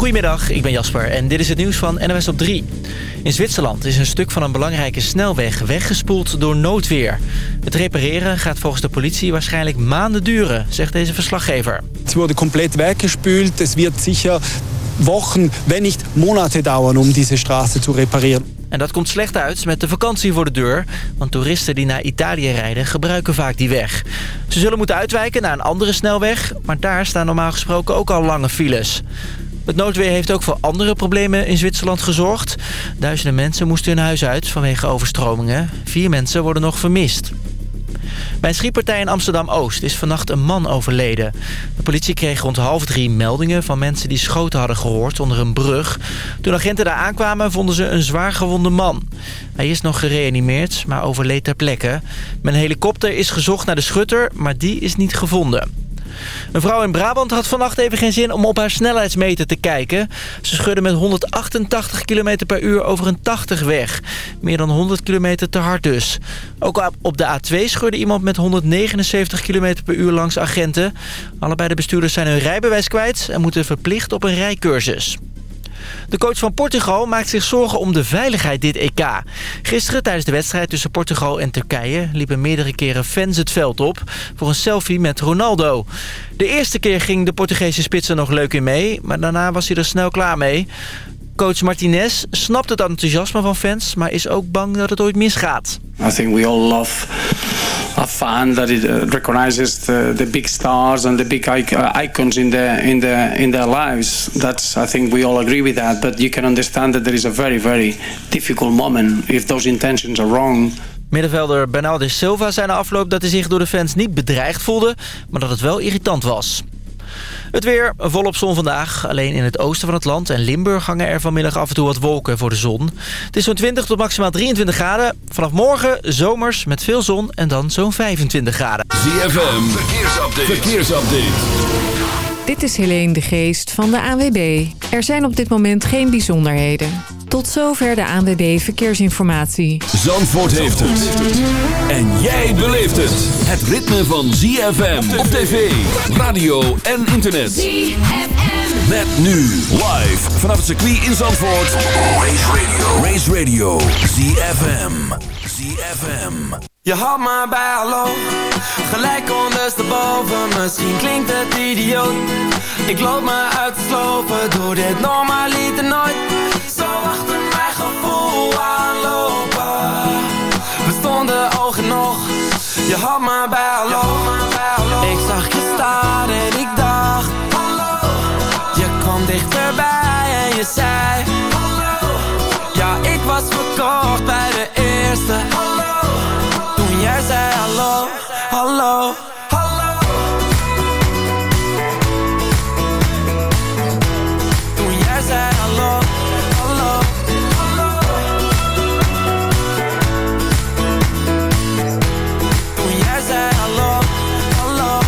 Goedemiddag, ik ben Jasper en dit is het nieuws van NOS op 3. In Zwitserland is een stuk van een belangrijke snelweg weggespoeld door noodweer. Het repareren gaat volgens de politie waarschijnlijk maanden duren, zegt deze verslaggever. Het wordt compleet weggespoeld. Het wird sicher Wochen, wenn niet Monate dauern om deze straße te repareren. En dat komt slecht uit met de vakantie voor de deur. Want toeristen die naar Italië rijden gebruiken vaak die weg. Ze zullen moeten uitwijken naar een andere snelweg. Maar daar staan normaal gesproken ook al lange files. Het noodweer heeft ook voor andere problemen in Zwitserland gezorgd. Duizenden mensen moesten hun huis uit vanwege overstromingen. Vier mensen worden nog vermist. Bij een schietpartij in Amsterdam-Oost is vannacht een man overleden. De politie kreeg rond half drie meldingen van mensen die schoten hadden gehoord onder een brug. Toen agenten daar aankwamen vonden ze een zwaar gewonde man. Hij is nog gereanimeerd, maar overleed ter plekke. Met een helikopter is gezocht naar de schutter, maar die is niet gevonden. Een vrouw in Brabant had vannacht even geen zin om op haar snelheidsmeter te kijken. Ze schudde met 188 km per uur over een 80 weg. Meer dan 100 km te hard dus. Ook op de A2 schudde iemand met 179 km per uur langs agenten. Allebei de bestuurders zijn hun rijbewijs kwijt en moeten verplicht op een rijcursus. De coach van Portugal maakt zich zorgen om de veiligheid dit EK. Gisteren tijdens de wedstrijd tussen Portugal en Turkije... liepen meerdere keren fans het veld op voor een selfie met Ronaldo. De eerste keer ging de Portugese spits er nog leuk in mee... maar daarna was hij er snel klaar mee. Coach Martinez snapt het enthousiasme van fans... maar is ook bang dat het ooit misgaat. I think we all love a fan that it uh, recognizes the, the big stars and the big uh, icons in the in the in their lives. That's I think we all agree with that. But you can understand that there is a very very difficult moment if those intentions are wrong. Middenvelder Bernardo Silva zei na afloop dat hij zich door de fans niet bedreigd voelde, maar dat het wel irritant was. Het weer volop zon vandaag. Alleen in het oosten van het land en Limburg hangen er vanmiddag af en toe wat wolken voor de zon. Het is zo'n 20 tot maximaal 23 graden. Vanaf morgen zomers met veel zon en dan zo'n 25 graden. ZFM, verkeersupdate. verkeersupdate. Dit is Helene de Geest van de ANWB. Er zijn op dit moment geen bijzonderheden. Tot zover de ANWB Verkeersinformatie. Zandvoort heeft het. En jij beleeft het. Het ritme van ZFM op tv, radio en internet. ZFM. Met nu live vanaf het circuit in Zandvoort. Race Radio. Race Radio. ZFM. Je had me bij hallo, gelijk ondersteboven, misschien klinkt het idioot. Ik loop me uit te slopen, doe dit normaliter nooit. Zo achter mijn gevoel aanlopen. We stonden ogen nog, je had me bij hallo. Ik zag je staan en ik dacht, hallo. Je kwam dichterbij en je zei, hallo. Ik was verkocht bij de eerste, hallo jij zei hallo, hallo, hallo. Toen jij zei hallo, hallo, hallo. Toen jij zei hallo, hallo,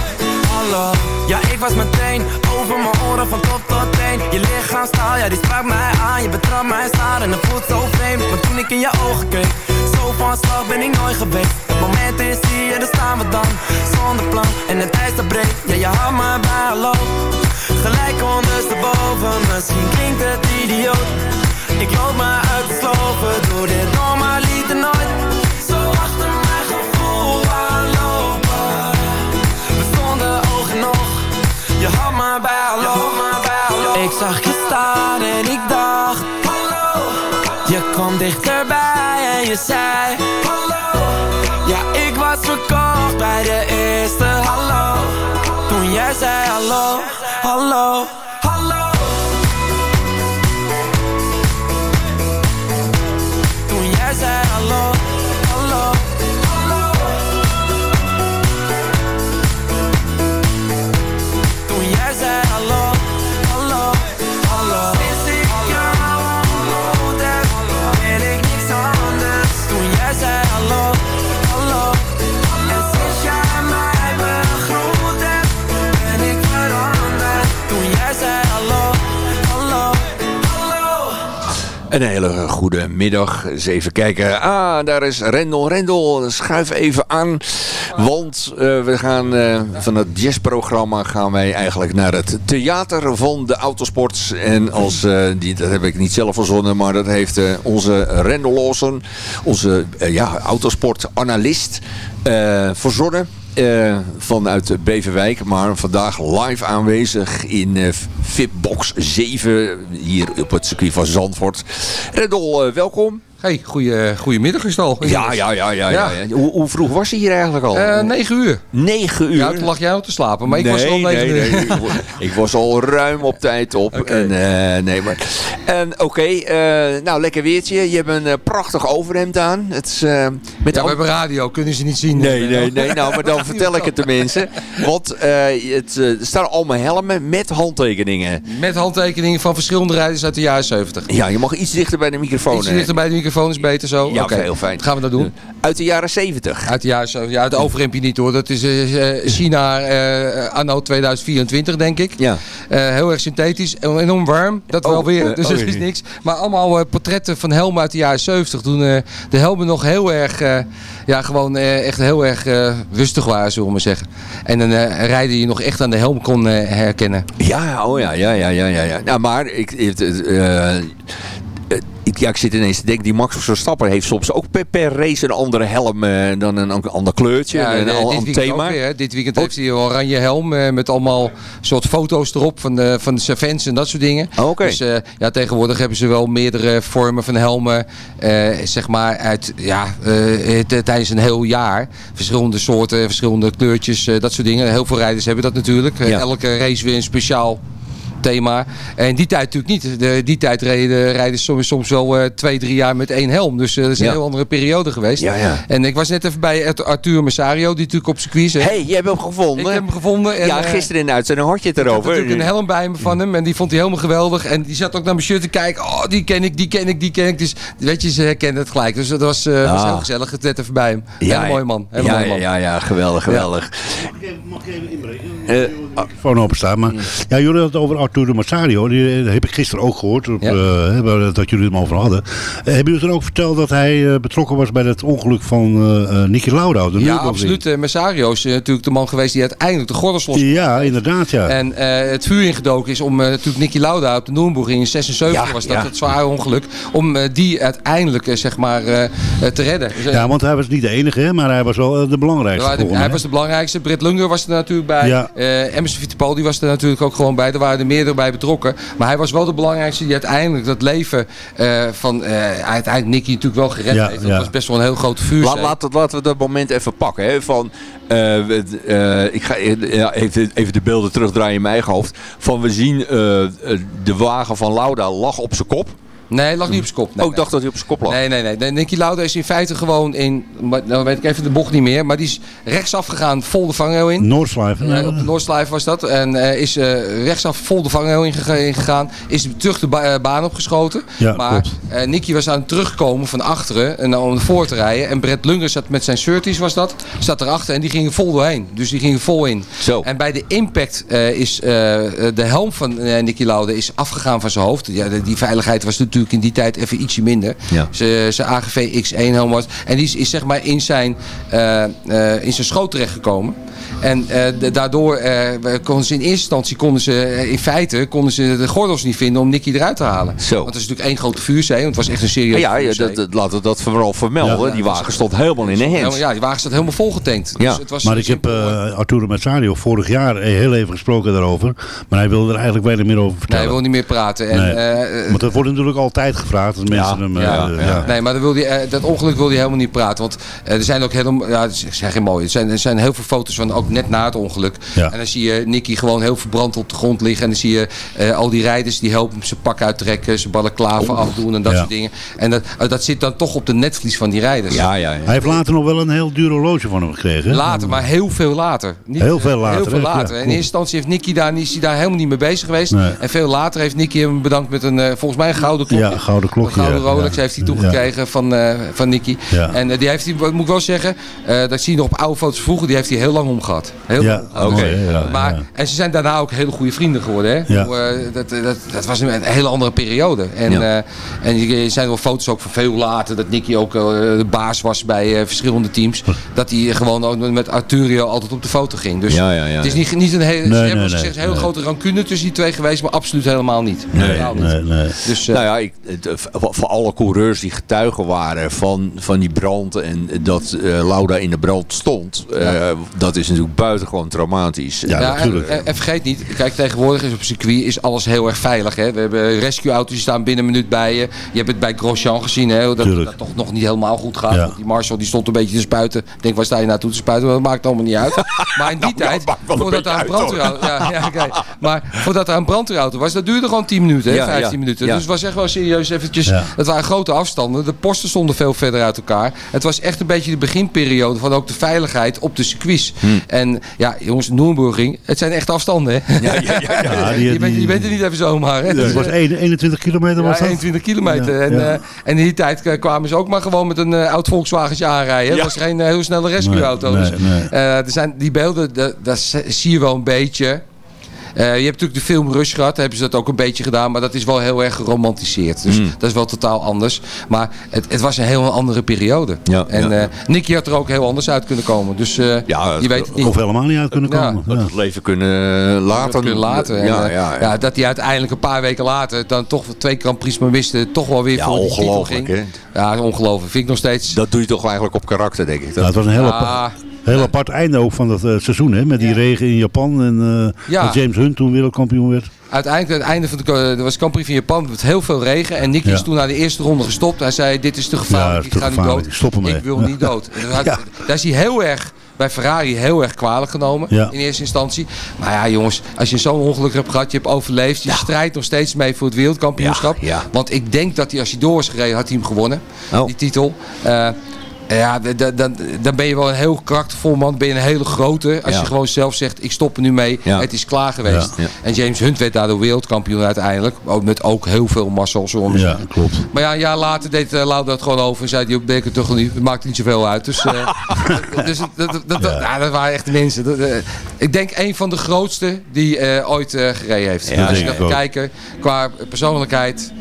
hallo. Ja, ik was meteen over mijn oren van top Je lichaamstaal, ja die sprak mij aan. Je betrapt mij staan en het voelt zo vreemd. Maar toen ik in je ogen keek Zo van slag ben ik nooit geweest. Moment is hier, daar staan we dan. Zonder plan en het ijs dat breekt Ja, je houdt me bij hallo Gelijk ondersteboven, misschien klinkt het idioot. Ik loop me uit te slopen, doe dit dichterbij en je zei verkocht bij de eerste hallo. Toen jij zei hallo, hallo, hallo Een hele goede middag. Eens even kijken. Ah, daar is Rendel. Rendel, schuif even aan. Want uh, we gaan uh, van het jazzprogramma gaan wij eigenlijk naar het theater van de autosport. En als, uh, die, dat heb ik niet zelf verzonnen, maar dat heeft onze Rendel Lawson, onze ja, autosportanalist, verzonnen. Uh, vanuit Beverwijk, maar vandaag live aanwezig in uh, Fitbox 7 hier op het circuit van Zandvoort. Rendel, uh, welkom. Hey, goeie, goedemiddag is het al. Ja, ja, ja. ja, ja. ja. Hoe, hoe, vroeg was je hier eigenlijk al? Uh, 9 uur. 9 uur? Ja, toen lag jij al te slapen, maar ik nee, was al 9 nee, uur. Nee, ik was al ruim op tijd op. Okay. En, uh, nee, maar... En oké, okay, uh, nou lekker weertje. Je hebt een prachtig overhemd aan. Het is, met ja, we hebben radio, kunnen ze niet zien. Nee, nee, nee. Nou, maar dan vertel ik het de mensen. Want het, er staan allemaal helmen met handtekeningen. Met handtekeningen van verschillende rijders uit de jaren 70. Ja, je mag iets dichter bij de microfoon. Iets dichter bij de microfoon is beter zo. Ja, okay. heel fijn. Gaan we dat doen? Uit de jaren 70. Uit de jaren 70. Ja, het overrempje niet hoor. Dat is uh, China uh, anno 2024 denk ik. Ja. Uh, heel erg synthetisch. Enorm warm. Dat oh, wel weer. Dus oh, dat is niks. Maar allemaal portretten van helmen uit de jaren 70. Toen de helmen nog heel erg, ja gewoon echt heel erg rustig waren zullen we maar zeggen. En dan rijden je nog echt aan de helm kon herkennen. Ja, oh ja, ja, ja, ja, ja. ja. Nou, maar ik... Ik, ja, ik zit ineens te denken, die Max Verstappen heeft soms ook per, per race een andere helm uh, dan een, een ander kleurtje, ja, een, dit een weekend thema. Weer, dit weekend heeft hij een oranje helm uh, met allemaal soort foto's erop van de, van de fans en dat soort dingen. Oh, okay. Dus ja, tegenwoordig hebben ze wel meerdere vormen van helmen, zeg maar uit, ja, tijdens een heel jaar. Verschillende soorten, verschillende kleurtjes, dat soort dingen. Heel veel rijders hebben dat natuurlijk. Ja. Elke race weer een speciaal thema. En die tijd natuurlijk niet. De, die tijd reden, rijden soms, soms wel uh, twee, drie jaar met één helm. Dus uh, dat is een Ja. heel andere periode geweest. Ja, ja. En ik was net even bij Arthur Messario, die natuurlijk op circuit zit. hey, je hebt hem gevonden. Ik heb hem gevonden. En, ja, eh, gisteren in de uitzending had je het ik had erover. natuurlijk een helm bij me van hem en die vond hij helemaal geweldig. En die zat ook naar mijn shirt te kijken. Oh, die ken ik, die ken ik, die ken ik. Dus weet je, ze herkennen het gelijk. Dus dat was, uh, was Ah. heel gezellig. Het net even bij hem. Ja, mooie man. Hele ja, mooie man. ja, ja, geweldig, geweldig. Mag ik even inbreken? Eh, Telefoon openstaan. Maar ja, jullie hadden het over Arturo Massario. Die heb ik gisteren ook gehoord. Op, Ja. eh, dat jullie het over hadden. Eh, hebben jullie toen ook verteld dat hij eh, betrokken was bij het ongeluk van eh eh, Niki Lauda? De Ja, absoluut. Eh, Messario is eh, natuurlijk de man geweest die uiteindelijk de gordels los Ja, inderdaad ja. En eh, het vuur ingedoken is om eh, natuurlijk Nicky Lauda op de Nürburgring in 76 Ja, was dat ja. het zware ongeluk. Om eh, die uiteindelijk eh, zeg maar eh, eh, te redden. Dus, eh, Ja, want hij was niet de enige, hè, maar hij was wel eh, de belangrijkste. er de- hij mij. was de belangrijkste. Britt Lunger was er natuurlijk bij. Ja. Eh, Emerson Fittipaldi was er natuurlijk ook gewoon bij. Er waren er meerdere bij betrokken. Maar hij was wel de belangrijkste die uiteindelijk dat leven eh, van eh, uiteindelijk Nicky natuurlijk wel gered Ja, heeft. Dat ja. was best wel een heel grote vuur. Laat, laat, laten we dat moment even pakken. Hè, van, eh, eh, ik ga eh, ja, even, even de beelden terugdraaien in mijn eigen hoofd. Van we zien de wagen van Lauda lag op zijn kop. Nee, hij lag niet op zijn kop. Nee, oh, ik dacht dat hij op zijn kop lag. Nee, nee, nee. Nicky Lauda is in feite gewoon in, maar nou weet ik even de bocht niet meer, maar die is rechtsaf gegaan vol de vangrail in. Noordslijf. Ja, op de Noordslijf was dat. En eh, is eh, rechtsaf vol de vangrail ingega- ingegaan. Is terug de ba- eh, baan opgeschoten. Ja, maar eh, Nicky was aan het terugkomen van achteren en om voor te rijden. En Brett Lunger zat met zijn surties was dat. Zat erachter en die gingen vol doorheen. Dus die gingen vol in. Zo. En bij de impact eh, is eh, de helm van eh, Nicky Lauda is afgegaan van zijn hoofd. Ja, de- die veiligheid was natuurlijk in die tijd even ietsje minder. Ja. Zijn AGV X1 helm was. En die is, is zeg maar in zijn, eh, eh, in zijn schoot terechtgekomen. En eh, daardoor eh, konden ze in eerste instantie, konden ze, eh, in feite, konden ze de gordels niet vinden om Nicky eruit te halen. Zo. Want het is natuurlijk één grote vuurzee, want het was echt een serieus ja, ja, vuurzee. dat, dat, laten we dat vooral vermelden. Ja. die wagen stond helemaal in de hands. Ja, die wagen staat helemaal volgetankt. Ja. Dus het was Maar ik heb eh, eh Arturo Massario vorig jaar heel even gesproken daarover. Maar hij wilde er eigenlijk weinig meer over Nee, vertellen. hij wil niet meer praten. En, Nee. eh, Want dat wordt natuurlijk altijd gevraagd als mensen hem... eh, ja, ja. Nee, maar dan wil die, eh, dat ongeluk wil hij helemaal niet praten. Want er zijn ook helemaal, ja, het zijn geen mooie. Er zijn, er zijn heel veel foto's van ook net na het ongeluk. Ja. En dan zie je Nicky gewoon heel verbrand op de grond liggen. En dan zie je eh, al die rijders die helpen hem zijn pak uittrekken, zijn ballenklaven afdoen en dat Ja. soort dingen. En dat, eh, dat zit dan toch op de netvlies van die rijders. Ja, ja, ja. Hij heeft later nog wel een heel duur horloge van hem gekregen. hè? Later, maar heel veel later. Niet, Heel veel later, Heel veel later. Ja, in eerste instantie heeft Nicky daar, is hij daar helemaal niet mee bezig geweest. Nee. En veel later heeft Nicky hem bedankt met een, eh, volgens mij een gouden klokje. Ja, gouden klokje, Een gouden ja. Rolex Ja. heeft hij toegekregen van, eh, van Nicky. Ja. En die heeft hij, moet ik wel zeggen, eh, dat zie je nog op oude foto's vroeger, die heeft hij heel lang omgehad. Gehad. Heel Ja, oké, mooi, hè, ja, maar, ja. En ze zijn daarna ook hele goede vrienden geworden. Hè? Ja. Hoe, eh, dat, dat, dat was een hele andere periode. En, Ja. eh, en er zijn wel foto's ook van veel later dat Nicky ook eh, de baas was bij eh, verschillende teams. Dat hij gewoon ook met Arturio altijd op de foto ging. Dus Ja, ja, ja, het is niet, niet een hele, Nee, nee, gezegd, nee, een hele nee. grote rancune tussen die twee geweest, maar absoluut helemaal niet. Nee, Helemaal niet. Nee, nee. Dus, eh, Nou ja, ik, eh, voor alle coureurs die getuigen waren van, van die brand en dat eh, Lauda in de brand stond, eh, dat is natuurlijk buitengewoon traumatisch. Ja, Ja, natuurlijk. En, en vergeet niet, kijk tegenwoordig is op circuit is alles heel erg veilig. Hè? We hebben rescueauto's die staan binnen een minuut bij je. Je hebt het bij Grosjean gezien, hè? Dat, dat toch nog niet helemaal goed gaat. Ja. Want die Marshall die stond een beetje te spuiten. Ik denk, waar sta je naartoe te spuiten? Maar dat maakt allemaal niet uit. Maar in die Nou, tijd, voordat er een uit, brandweerauto... Ja, ja. Maar voordat er een brandweerauto was, dat duurde gewoon 10 minuten, hè? Ja, 15 ja, minuten. ja. Dus het was echt wel serieus eventjes... Ja. Het waren grote afstanden. De posten stonden veel verder uit elkaar. Het was echt een beetje de beginperiode van ook de veiligheid op de circuits. Hm. En ja, jongens, Noemburging, het zijn echt afstanden, hè? Ja, ja, ja, ja. Ja, die- je, bent, je bent er niet even zomaar, hè? Het Dus, was eh, één- 21 kilometer was ja, dat? 21 kilometer. Ja, en, ja. eh, en in die tijd eh, kwamen ze ook maar gewoon met een eh, oud Volkswagentje aanrijden. Ja. Dat was geen heel snelle rescueauto. Nee, dus, nee, nee. eh, er zijn die beelden, da- daar zie je wel een beetje. Eh, je hebt natuurlijk de film Rush gehad, daar hebben ze dat ook een beetje gedaan, maar dat is wel heel erg geromantiseerd. Dus Mm. dat is wel totaal anders. Maar het, het was een heel andere periode. Ja, en ja. eh, Nicky had er ook heel anders uit kunnen komen. Dus eh, Ja, je weet het niet. Of helemaal niet uit kunnen komen. Ja. het leven kunnen laten. Dat kunnen laten. En, Ja, ja, ja, ja. dat hij uiteindelijk een paar weken later dan toch twee Grand Prix maar wisten, toch wel weer Ja, voor die titel ongelooflijk, ging. hè? Ja, ongelooflijk. Vind ik nog steeds. Dat doe je toch eigenlijk op karakter, denk ik. Ja, Dat, het was een heel, apart, heel apart einde ook van dat eh, seizoen, hè? Met die regen in Japan en eh, Ja. dat James Toen wereldkampioen werd. uiteindelijk, aan het einde van de er was Prix van Japan met heel veel regen. En Nicky Ja. is toen na de eerste ronde gestopt. Hij zei, dit is te gevaarlijk, is ik te ga niet dood. Stop ermee. Ik wil niet dood. Had-. Daar is hij heel erg bij Ferrari heel erg kwalijk genomen Ja. in eerste instantie. Maar ja jongens, als je zo'n ongeluk hebt gehad, je hebt overleefd. Je strijdt nog steeds mee voor het wereldkampioenschap. Ja, ja. Want ik denk dat hij als hij door was gereden, had hij hem gewonnen. Oh. Die titel. Eh, ja, dan, dan ben je wel een heel karaktervol man. Ben je een hele grote. Als Ja. je gewoon zelf zegt, ik stop er nu mee. Ja. Het is klaar geweest. Ja. En James Hunt werd daardoor wereldkampioen uiteindelijk. Ook met ook heel veel muscle, zullen we maar Ja, klopt. Maar ja, een jaar later deed uh, Lau dat gewoon over. En zei hij, ben ik het toch niet. Het maakt niet zoveel uit. Dus, eh, dus dat, dat, dat, dat waren echt de mensen. Dat, eh, ik denk een van de grootste die ooit gereden heeft. Als je gaat kijken, qua persoonlijkheid.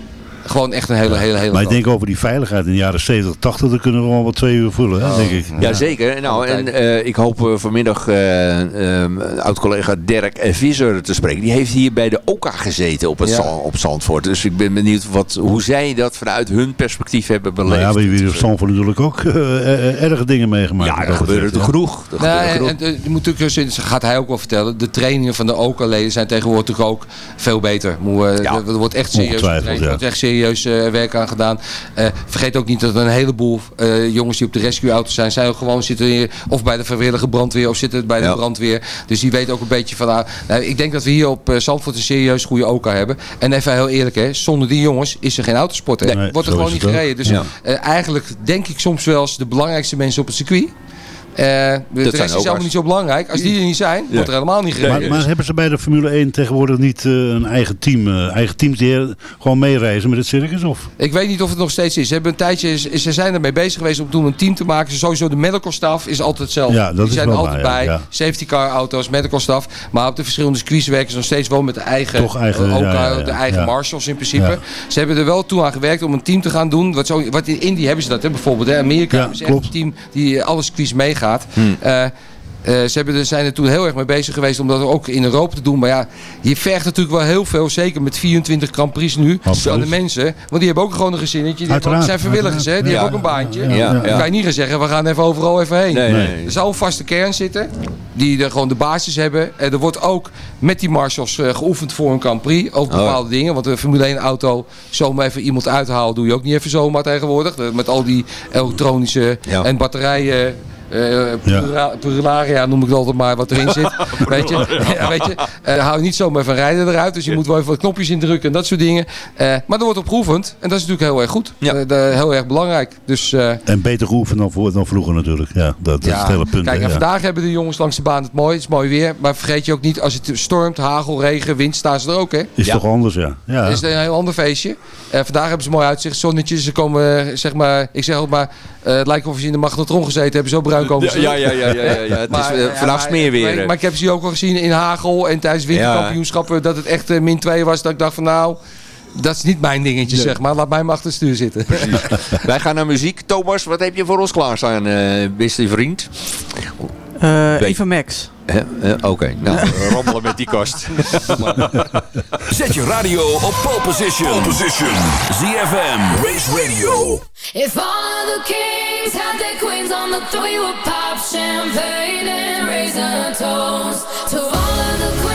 Gewoon echt een hele, hele, hele Maar ik denk over die veiligheid in de jaren 70, 80, daar kunnen we wel wat twee uur vullen, hè, denk ik. Ja, zeker. Nou, en eh, ik hoop eh, vanmiddag eh, oud-collega Dirk Visser te spreken. Die heeft hier bij de OKA gezeten op, het Ja. Zand- op Zandvoort. Dus ik ben benieuwd wat, hoe zij dat vanuit hun perspectief hebben Nou beleefd. ja, we hebben hier op Zandvoort natuurlijk ook eh, eh, erge dingen meegemaakt. ja, er dat betreft, er ja. genoeg. En, je moet natuurlijk, dus- gaat hij ook wel vertellen, de trainingen van de OKA-leden zijn tegenwoordig ook veel beter. Moet, Ja, er wordt echt serieus ongetwijfeld, getraind, er ja. wordt echt serieus eh, werk aan gedaan. Eh, vergeet ook niet dat er een heleboel eh, jongens die op de rescue-auto zijn, zijn ook gewoon zitten hier, of bij de vrijwillige brandweer of zitten bij de Ja. brandweer. Dus die weten ook een beetje van, ah, nou, ik denk dat we hier op Zandvoort een serieus goede OKA hebben. En even heel eerlijk, hè, zonder die jongens is er geen autosport. Hè. Nee, wordt er gewoon niet gereden. Dus Ja. eigenlijk denk ik soms wel eens de belangrijkste mensen op het circuit. Eh, de rest zijn is ook helemaal als- niet zo belangrijk. Als die er niet zijn, wordt er helemaal niet gereden. Maar, maar hebben ze bij de Formule 1 tegenwoordig niet eh, een eigen team? eh, eigen teams die gewoon meereizen met het circus? Of? Ik weet niet of het nog steeds is. Ze, hebben een tijdje, ze zijn ermee bezig geweest om toen een team te maken. Sowieso de medical staff is altijd hetzelfde. Ja, dat die is zijn wel altijd bij. ja. Safety car auto's, medical staff. Maar op de verschillende circuits werken ze nog steeds wel met de eigen, Toch eigen, ook, ja, ja, ja. de eigen Ja. marshals in principe. Ja. Ze hebben er wel toe aan gewerkt om een team te gaan doen. Wat, zo, wat in India hebben ze dat hè, bijvoorbeeld. Hè. Amerika ze echt een team die eh, alle circuits meegaat. Hmm. Eh, eh, ze hebben er, zijn er toen heel erg mee bezig geweest om dat ook in Europa te doen. Maar ja, je vergt natuurlijk wel heel veel. Zeker met 24 Grand Prix nu. Absoluut. Van de mensen. Want die hebben ook gewoon een gezinnetje. Die hebben ook, Uiteraard, zijn vrijwilligers. Hè? Die Ja. hebben ook een baantje. Ja, ja, Dan kan je niet gaan zeggen, we gaan even overal even heen. Nee, nee, Nee. nee. Er zal een vaste kern zitten. Die er gewoon de basis hebben. En er wordt ook met die marshals eh, geoefend voor een Grand Prix. Over Oh. bepaalde dingen. Want een Formule 1 auto zomaar even iemand uithalen. Doe je ook niet even zomaar tegenwoordig. Eh, Met al die elektronische Ja. en batterijen. Eh plura- Pluraria noem ik het altijd maar wat erin zit. weet je, ja, weet je eh, hou je niet zomaar van rijden eruit. Dus je moet wel even wat knopjes indrukken en dat soort dingen. Eh, maar er wordt op geoefend. En dat is natuurlijk heel erg goed. Ja. Heel erg belangrijk. Dus eh, En beter geoefend dan, voor, dan vroeger natuurlijk. Ja, dat, dat is het hele punt. Kijk, en ja. vandaag hebben de jongens langs de baan het mooi. Het is mooi weer. Maar vergeet je ook niet, als het stormt, hagel, regen, wind, staan ze er ook. Hè? Is Ja. toch anders, ja. ja. Het is een heel ander feestje. En vandaag hebben ze mooi uitzicht, zonnetjes. Ze komen, zeg maar, ik zeg ook maar, eh, het lijkt of ze in de magnetron gezeten hebben. Zo bruin komen ze. Ja, ja, ja. ja, ja. Het is vanaf smeer weer. Maar, ik heb ze ook al gezien in Hagel en tijdens winterkampioenschappen. Dat het echt eh, min 2 was. Dat ik dacht van nou, dat is niet mijn dingetje, zeg maar. Laat mij maar achter het stuur zitten. Precies. Wij gaan naar muziek. Thomas, wat heb je voor ons klaarstaan, beste vriend? Eh, uh, Even Max. Oké, okay. nou, rommelen met die kost. Zet je radio op pole position. Pole position. ZFM, Race Radio. If all the kings had their queens on the three would pop champagne and raise a toast to all of the queens.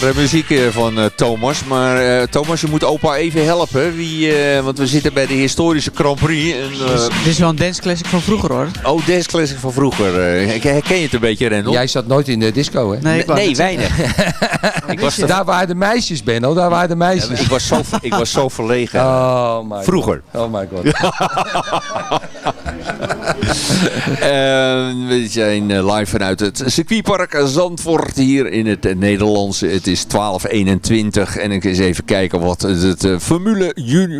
Lekkere muziek eh, van eh, Thomas. Maar eh, Thomas, je moet opa even helpen. Wie, eh, want we zitten bij de historische Grand Prix. En, eh, Dit is wel een dance classic van vroeger hoor. oh, Dance Classic van vroeger. Herken je het een beetje, Rendel? Jij zat nooit in de disco, hè? Nee, weinig. ik, was Daar waren de meisjes, Benno. Daar waren de meisjes. ik, was zo, ik was zo verlegen. Oh my Vroeger. God. Oh my god. Eh, we zijn eh, live vanuit het circuitpark Zandvoort hier in het Nederlands. Het is 12.21 en ik eens even kijken wat het eh, Formule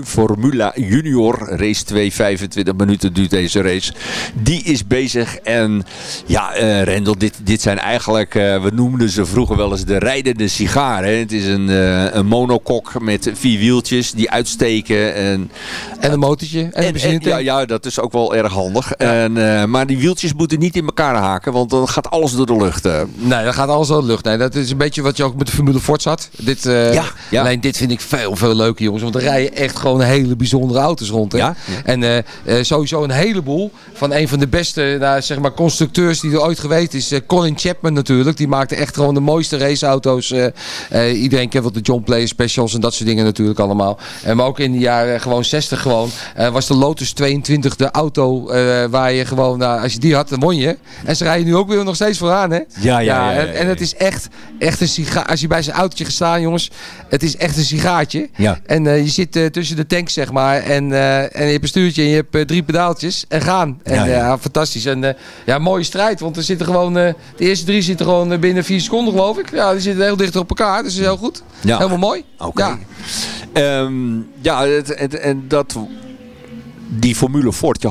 Formula Junior race 2, 25 minuten duurt deze race. Die is bezig en ja, eh Rendel, dit, dit zijn eigenlijk, we noemden ze vroeger wel eens de rijdende sigaren. Het is een, een monokok met vier wieltjes die uitsteken en En een motortje. En, een en, en, ja, ja, dat is ook wel erg handig. En, eh, maar die wieltjes moeten niet in elkaar haken, want dan gaat alles door de lucht. eh. Nee, dat gaat alles door de lucht. Nee, dat is een beetje wat je ook met de Formule Ford had. Dit, eh, Ja, ja. Alleen dit vind ik veel, veel leuker, jongens. Want er rijden echt gewoon hele bijzondere auto's rond. Hè? Ja? En sowieso een heleboel van een van de beste nou, zeg maar constructeurs die er ooit geweest is. Colin Chapman natuurlijk. Die maakte echt gewoon de mooiste raceauto's. iedereen kent wat de John Player Specials en dat soort dingen natuurlijk allemaal. En maar ook in de jaren gewoon 60 gewoon. was de Lotus 22 de auto eh, waar je gewoon, nou, als je die had, dan won je. En ze rijden nu ook weer nog steeds vooraan, hè? Ja, ja, ja, ja, en, en het is echt, echt een sigaar. Als je bij zijn autootje gaat staan, jongens, het is echt een sigaartje. Ja. En eh, je zit eh, tussen de tanks, zeg maar. En, en je hebt een stuurtje en je hebt drie pedaaltjes. En gaan. En Ja, fantastisch. En ja, mooie strijd. Want er zitten gewoon, de eerste drie zitten gewoon binnen vier seconden, geloof ik. Ja, die zitten heel dicht op elkaar. Dus dat is heel goed. Ja. Helemaal mooi. Oké. Ja. Ehm, ja, het, het- en dat... Die Formule Ford, je,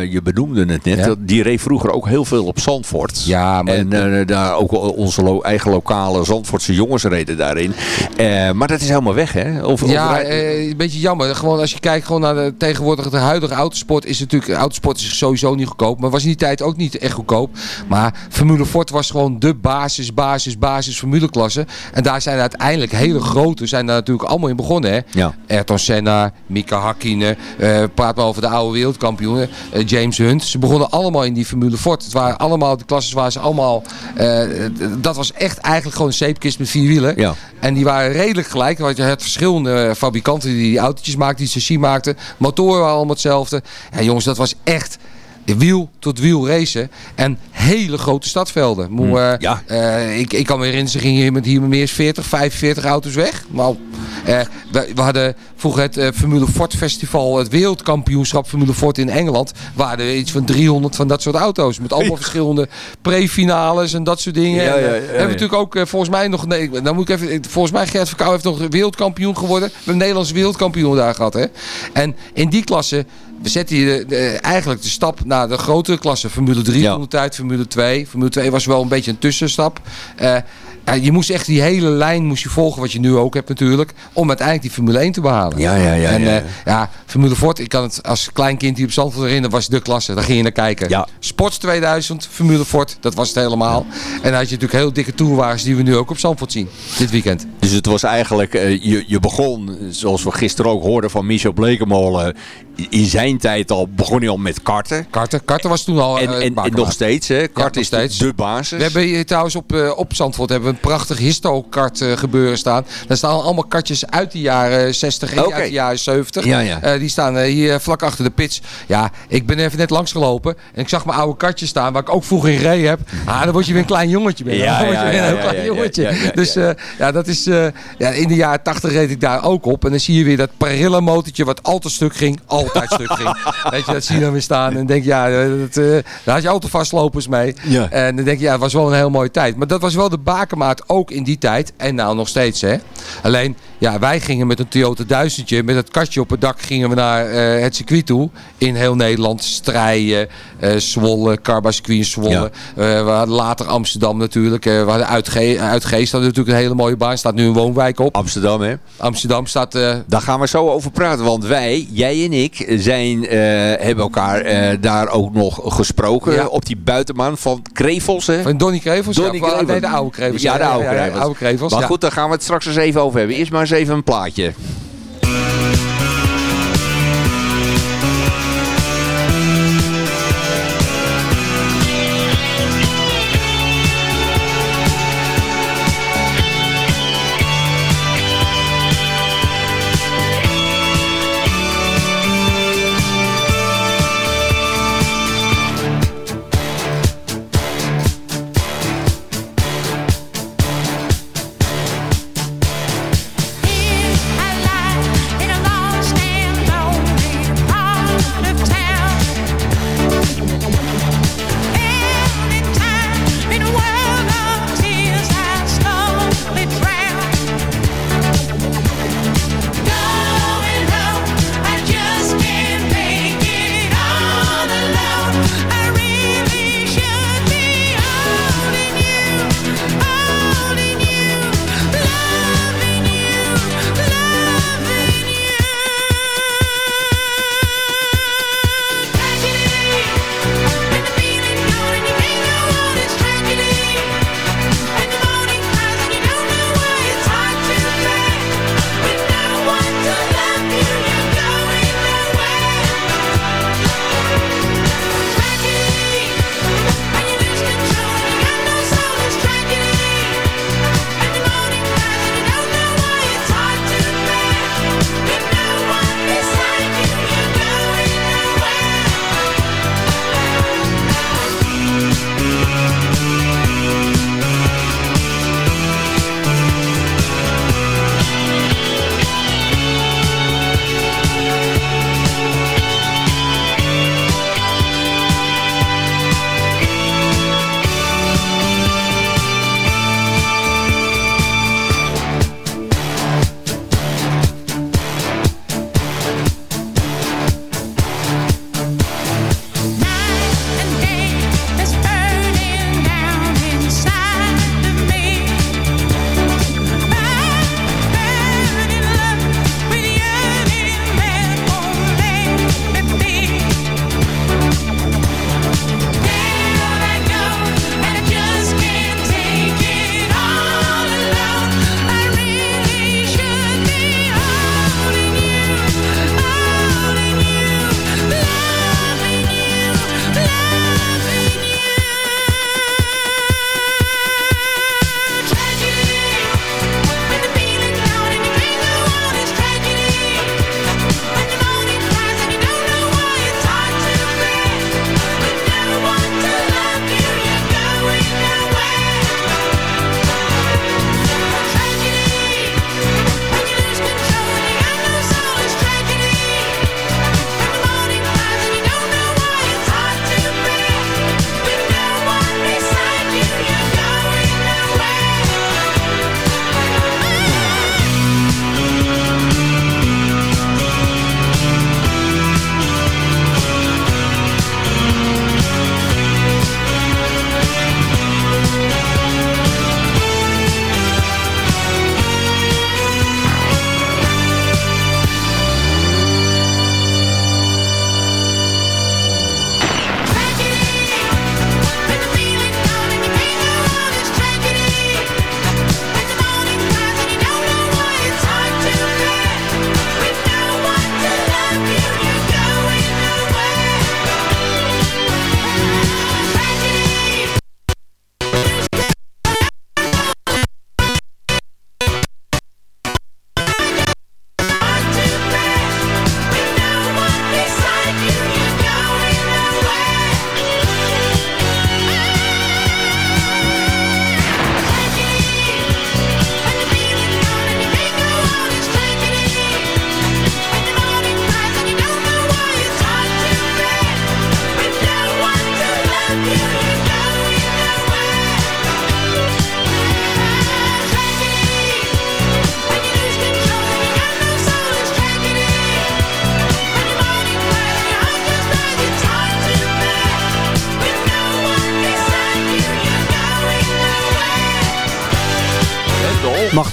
eh, je benoemde het net, Ja. die reed vroeger ook heel veel op Zandvoort. Ja, maar en eh, daar ook onze lo- eigen lokale Zandvoortse jongens reden daarin. Eh, maar dat is helemaal weg, hè? Of, Ja, een beetje jammer. Gewoon als je kijkt gewoon naar de tegenwoordig de huidige autosport is natuurlijk autosport is sowieso niet goedkoop, maar was in die tijd ook niet echt goedkoop. Maar Formule Ford was gewoon de basis, basis, basis formuleklasse. En daar zijn uiteindelijk hele grote zijn daar natuurlijk allemaal in begonnen. Hè? Ja. Ayrton Senna, Mika Hakkinen, praat maar over de oude wereldkampioenen, eh, James Hunt. Ze begonnen allemaal in die Formule Ford. Het waren allemaal de klasses waar ze allemaal, eh, dat was echt eigenlijk gewoon een zeepkist met vier wielen. Ja. En die waren redelijk gelijk. Want je had verschillende fabrikanten die die autootjes maakten, die chassis maakten. Motoren waren allemaal hetzelfde. Ja, jongens, dat was echt wiel tot wiel racen. En hele grote stadvelden. Moe, Hmm. eh, Ja. eh, ik, ik kan me herinneren, ze gingen hier met, hier met meer dan 40, 45 auto's weg. Nou, eh, we, we hadden vroeger het Formule Ford Festival, het wereldkampioenschap Formule Ford in Engeland. Waar er iets van 300 van dat soort auto's. Met allemaal verschillende pre-finales en dat soort dingen. Ja, En, ja, ja, we hebben ja. natuurlijk ook volgens mij nog... Nee, dan moet ik even... Volgens mij Gert Verkouw heeft nog wereldkampioen geworden. We hebben een Nederlandse wereldkampioen daar gehad. Hè? En in die klasse... We zetten hier de, de- eigenlijk de stap naar de grotere klasse. Formule 3 Ja. de tijd, Formule 2. Formule 2 was wel een beetje een tussenstap. Ja, je moest echt die hele lijn moest je volgen, wat je nu ook hebt natuurlijk, om uiteindelijk die Formule 1 te behalen. Ja, ja, ja, En ja. eh, ja, Formule Ford, ik kan het als klein kind die op Zandvoort herinneren, was de klasse. Daar ging je naar kijken. Ja. Sports 2000, Formule Ford, dat was het helemaal. En dan had je natuurlijk heel dikke tourwagens die we nu ook op Zandvoort zien, dit weekend. Dus het was eigenlijk, eh, je, je begon, zoals we gisteren ook hoorden van Michel Blekemolen, in zijn tijd al begon hij al met karten. Karten, karten was toen al En, eh, en, nog steeds, hè? Kart nog is steeds. de basis. We hebben hier trouwens op, op Zandvoort hebben we een prachtig histokart eh, gebeuren staan. Daar staan allemaal kartjes uit de jaren 60 en uit de jaren 70. Ja, ja. Eh, die staan eh, hier vlak achter de pits. Ja, ik ben even net langs gelopen en ik zag mijn oude kartjes staan, waar ik ook vroeger in ree heb. Ah, dan word je weer een klein jongetje. Ben. Ja, ja, weer een ja, dus ja, dat is, ja, in de jaren 80 reed ik daar ook op. En dan zie je weer dat Parilla motortje wat altijd stuk ging, altijd stuk ging. Weet je, dat zie je dan weer staan en denk je, ja, dat, daar had je autovastlopers mee. Ja. En dan denk je, ja, het was wel een heel mooie tijd. Maar dat was wel de bakermaat ook in die tijd. En nou nog steeds, hè. Alleen, ja, wij gingen met een Toyota duizendje, met het kastje op het dak, gingen we naar eh, het circuit toe. In heel Nederland, Strijen, eh Zwolle, Carba Circuit in Zwolle. Ja. Eh, we hadden later Amsterdam natuurlijk. We hadden Uitge Uitgeest, hadden natuurlijk een hele mooie baan. Staat nu een woonwijk op. Amsterdam, hè? Amsterdam staat... Daar gaan we zo over praten. Want wij, jij en ik, zijn, hebben elkaar daar ook nog gesproken. Ja. Op die buitenbaan van Krevels. Hè? van Donny Krevels? Donny ja, Krevels. Nee, de oude Krevels. Ja, de oude Krevels. oude Krevels. Maar ja. goed, daar gaan we het straks eens even over hebben. Eerst maar even een plaatje.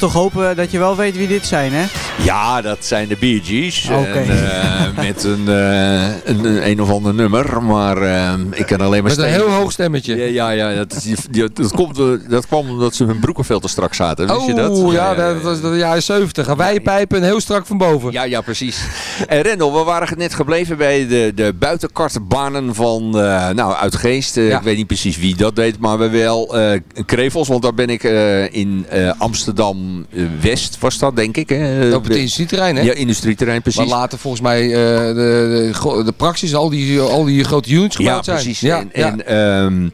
Toch hopen dat je wel weet wie dit zijn, hè? Ja, dat zijn de Bee Gees. En, eh, met een, eh, een, een, een of ander nummer. Maar eh, ik kan alleen maar Met een steen- heel hoog stemmetje. Ja, ja, ja dat, is- dat, komt, dat kwam omdat ze hun broeken veel te strak zaten. Wist je dat? Oh, ja, dat was de jaren 70. Gaan wij pijpen en heel strak van boven. Ja, ja, precies. En Rendel, we waren net gebleven bij de, de buitenkartbanen van, eh, nou, uit Geest. Ja. Ik weet niet precies wie dat deed, maar we wel eh, Krevels. Want daar ben ik eh, in eh, Amsterdam-West, was dat denk ik. Hè? Op het industrieterrein, hè? Ja, industrieterrein, precies. Maar later volgens mij eh, de, de, de praxis, al die, al die grote units Ja, gebouwd zijn. precies. Ja, en ja. en ehm,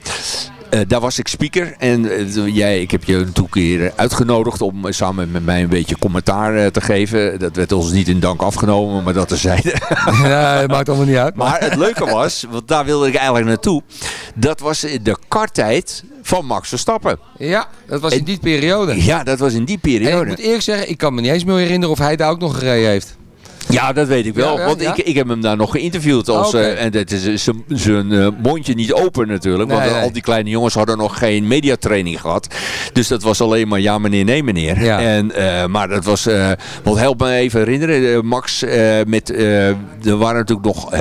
eh, daar was ik speaker en eh, jij, ik heb je een toe keer uitgenodigd om eh, samen met mij een beetje commentaar te geven. Dat werd ons niet in dank afgenomen, maar dat terzijde. ja, dat maakt allemaal niet uit. Maar het leuke was, want daar wilde ik eigenlijk naartoe, dat was de karttijd van Max Verstappen. Ja, dat was in die periode. Ja, dat was in die En ik periode. moet eerlijk zeggen, ik kan me niet eens meer herinneren of hij daar ook nog gereden heeft. Ja, dat weet ik wel. Ja, want ja. Ik, ik heb hem daar nog geïnterviewd. Als, Oh, eh, en dat is eh, zijn- zijn eh, mondje niet open natuurlijk. want Nee, nee. al die kleine jongens hadden nog geen mediatraining gehad. Dus dat was alleen maar ja meneer, nee meneer. En, maar dat was... want help me even herinneren. Max, met, er waren natuurlijk nog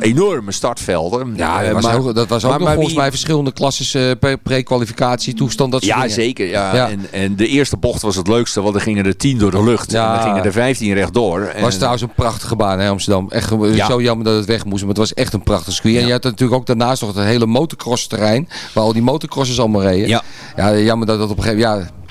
enorme startvelden. Ja, dat was, maar- ook, dat was ook maar- nog maar volgens wie- mij verschillende klasses, pre- pre-kwalificatie, toestand, dat Ja, zeker. Ja. En, en de eerste bocht was het leukste, want er gingen er tien door de lucht. Ja. En dan gingen er vijftien rechtdoor. En, was trouwens een prachtige baan in Amsterdam. Echt Ja. zo jammer dat het weg moest, maar het was echt een prachtig circuit. En je had natuurlijk ook daarnaast nog het hele motocross terrein, waar al die motocrossers allemaal reden. Ja. ja jammer dat dat op een gegeven moment, ja,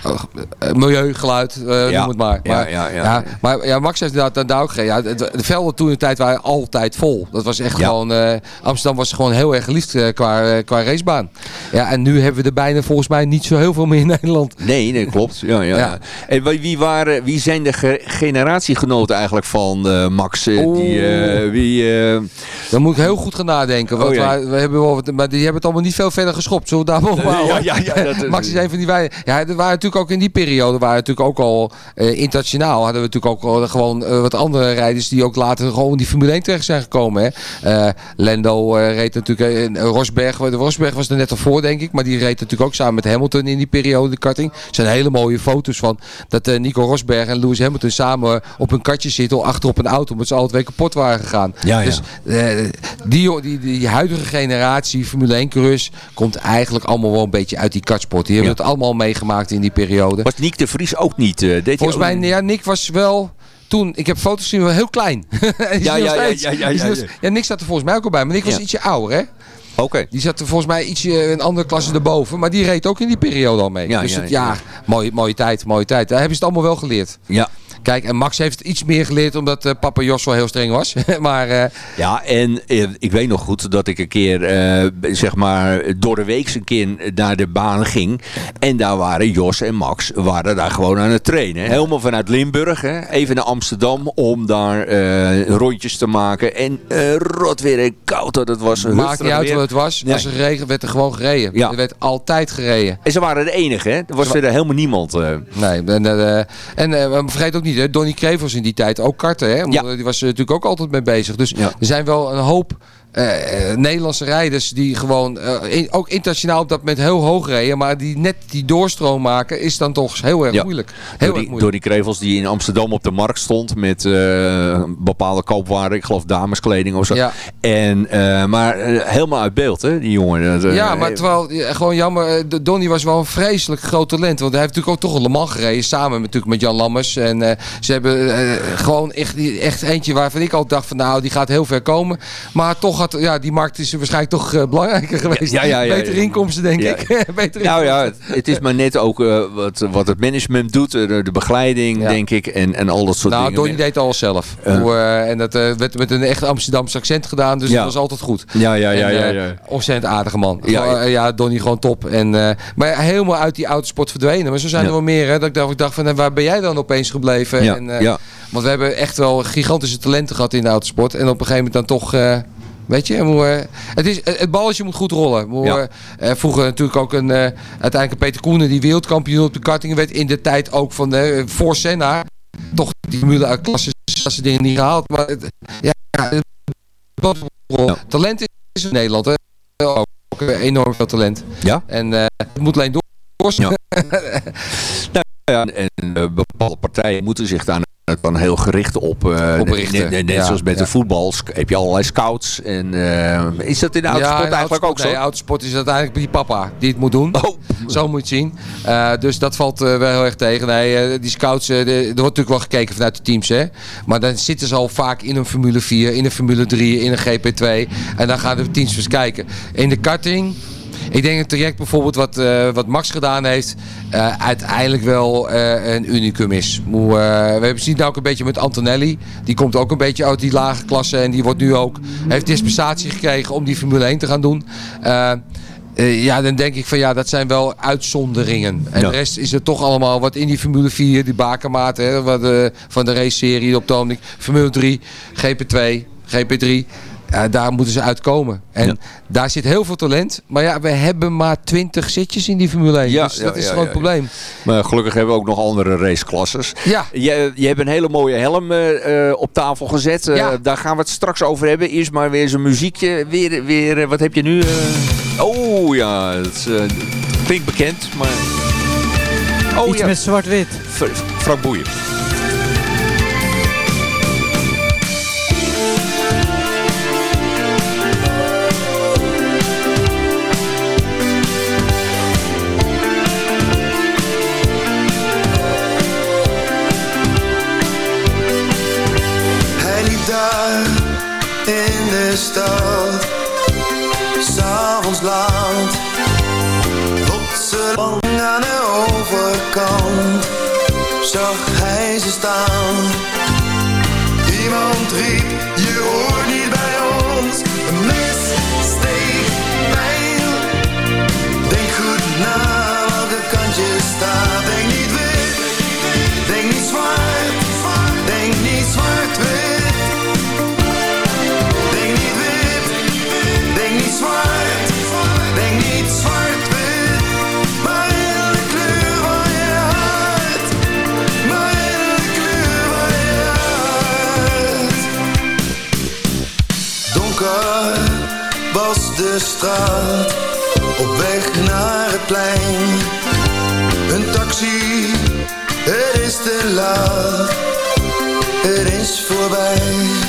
eh, milieu, geluid, eh, Ja. noem het maar. Ja, maar ja, ja. maar ja, Max heeft daar, daar ook gereden. Ja, de, de velden toen in de tijd waren altijd vol. Dat was echt gewoon, eh, Amsterdam was gewoon heel erg geliefd eh, qua, eh, qua racebaan. Ja, en nu hebben we er bijna volgens mij niet zo heel veel meer in Nederland. Nee, nee, klopt. Ja, ja. En wie- waren, wie zijn de ge- generatiegenoten eigenlijk van eh, Max? Eh, die, eh, wie, eh, Dan moet ik heel goed gaan nadenken. Want Oh, we hebben wel wat, maar die hebben het allemaal niet veel verder geschopt. Zullen we daar ja, ja, dat- Max is een van die wij. Ja, er waren natuurlijk ook in die periode waren natuurlijk ook al eh, internationaal hadden we natuurlijk ook al gewoon eh, wat andere rijders die ook later gewoon die Formule 1 terecht zijn gekomen. Hè. Eh, Lando eh, reed natuurlijk eh, Rosberg. De Rosberg was er net al voor denk ik, maar die reed natuurlijk ook samen met Hamilton in die periode de karting. Er zijn hele mooie foto's van dat eh, Nico Rosberg en Lewis Hamilton samen op een katje zitten achter op een auto, omdat ze alle twee kapot waren gegaan. Ja, ja. Dus eh, die, die, die huidige generatie Formule 1 coureurs komt eigenlijk allemaal wel een beetje uit die kartsport. Die hebben Ja. het allemaal meegemaakt in die periode. Was Nick de Vries ook niet? eh, deed Volgens mij, ja, Nick was wel toen, ik heb foto's gezien, wel heel klein. Ja, ja, ja, ja, ja, Nick zat er volgens mij ook al bij, maar Nick was Ja. ietsje ouder, hè? Oké. Die zat er volgens mij ietsje een andere klasse erboven, maar die reed ook in die periode al mee. Ja, dus ja, het- ja, mooie, mooie tijd, mooie tijd. Daar hebben ze het allemaal wel geleerd. Ja. Kijk, en Max heeft iets meer geleerd omdat eh, papa Jos wel heel streng was. maar eh, Ja, en eh, ik weet nog goed dat ik een keer, zeg maar, door de week een keer naar de baan ging. En daar waren Jos en Max, waren daar gewoon aan het trainen. Helemaal vanuit Limburg, hè, even naar Amsterdam om daar rondjes te maken. En rot weer en koud dat het was. maakt niet uit wat het was. Nee. Als er gereden werd er gewoon gereden. Ja. Er werd altijd gereden. En ze waren de enige, hè? Er was verder helemaal niemand. Nee, en, en vergeet ook niet, hè, Donny Kreef was in die tijd ook karten. Hè? Ja. Die was er natuurlijk ook altijd mee bezig. Dus er zijn wel een hoop eh, eh, Nederlandse rijders die gewoon eh, in- ook internationaal op dat moment heel hoog reden. Maar die net die doorstroom maken is dan toch heel erg Ja. moeilijk. Heel Door erg die, moeilijk. door die krevels die in Amsterdam op de markt stond met eh, bepaalde koopwaren, ik geloof dameskleding of zo. Ja. En, maar helemaal uit beeld, hè, die jongen. Ja, maar terwijl, gewoon jammer, de- Donny was wel een vreselijk groot talent. Want hij heeft natuurlijk ook toch een Le Mans gereden, samen met, natuurlijk met Jan Lammers. En ze hebben gewoon echt, echt eentje waarvan ik al dacht van nou, die gaat heel ver komen. Maar toch had, ja, die markt is waarschijnlijk toch eh, belangrijker geweest. Ja, ja, ja, Betere inkomsten, denk ik. Betere Nou ja, het, het is maar net ook eh, wat, wat het management doet, eh, de, de begeleiding, denk ik, en, en al dat soort Nou, dingen. Donny deed het al zelf. Hoe, en dat werd met een echt Amsterdamse accent gedaan, dus dat was altijd goed. Ja, ja, ja, En, ja, ja. Ontzettend aardige man. Ja, ja. Donny gewoon top. En, maar helemaal uit die autosport verdwenen. Maar zo zijn er wel meer. Hè, dat ik dacht, ik dacht van, en waar ben jij dan opeens gebleven? En, ja. Want we hebben echt wel gigantische talenten gehad in de autosport. En op een gegeven moment dan toch... Weet je, hoe, eh, het, is, het balletje moet goed rollen. Hoe, Ja. eh, eh, vroeger natuurlijk ook een, uiteindelijk een Peter Koenen die wereldkampioen op de karting werd. In de tijd ook van de voor Senna. Toch die Formule klasse klasse dingen niet gehaald. Maar het, ja, het. Ja. talent is in Nederland. Hè. Ook enorm veel talent. Ja? En het moet alleen door. Ja. Nou, ja, en bepaalde partijen moeten zich daar dan heel gericht op, richten, Net, net ja, zoals met ja. de voetbal heb je allerlei scouts. En, eh, is dat in de autosport in de eigenlijk ook zo? Nee, autosport is uiteindelijk die papa die het moet doen. Oh. Zo moet je het zien. Eh, dus dat valt wel heel erg tegen. Nee, die scouts, de- er wordt natuurlijk wel gekeken vanuit de teams. Hè? Maar dan zitten ze al vaak in een Formule 4, in een Formule 3, in een GP2. En dan gaan de teams eens kijken. In de karting... Ik denk het traject bijvoorbeeld wat, eh, wat Max gedaan heeft, eh, uiteindelijk wel eh, een unicum is. Eh, we hebben zien het ook een beetje met Antonelli. Die komt ook een beetje uit die lage klasse en die wordt nu ook, heeft dispensatie gekregen om die Formule 1 te gaan doen. Ja, dan denk ik van ja, dat zijn wel uitzonderingen. En Ja. de rest is het toch allemaal wat in die Formule 4, die bakermaten hè, wat, van de race-serie op de. Formule 3, GP2, GP3. Ja, daar moeten ze uitkomen. En Ja. daar zit heel veel talent. Maar ja, we hebben maar 20 zitjes in die Formule 1. Ja, dus ja, dat is ja, gewoon ja, het probleem. Maar gelukkig hebben we ook nog andere raceklasses. Ja. Je, je hebt een hele mooie helm eh, eh, op tafel gezet. Eh, Ja. Daar gaan we het straks over hebben. Eerst maar weer zo'n muziekje. Weer, weer, eh, wat heb je nu? eh? Oh ja, het is, eh, klinkt bekend. Maar... Oh Iets ja, met zwart-wit. Frank Boeien. In de stad, s'avonds laat. Plotseling aan de overkant zag hij ze staan. Iemand riep, je hoort de straat, op weg naar het plein. Een taxi, het is te laat, het is voorbij.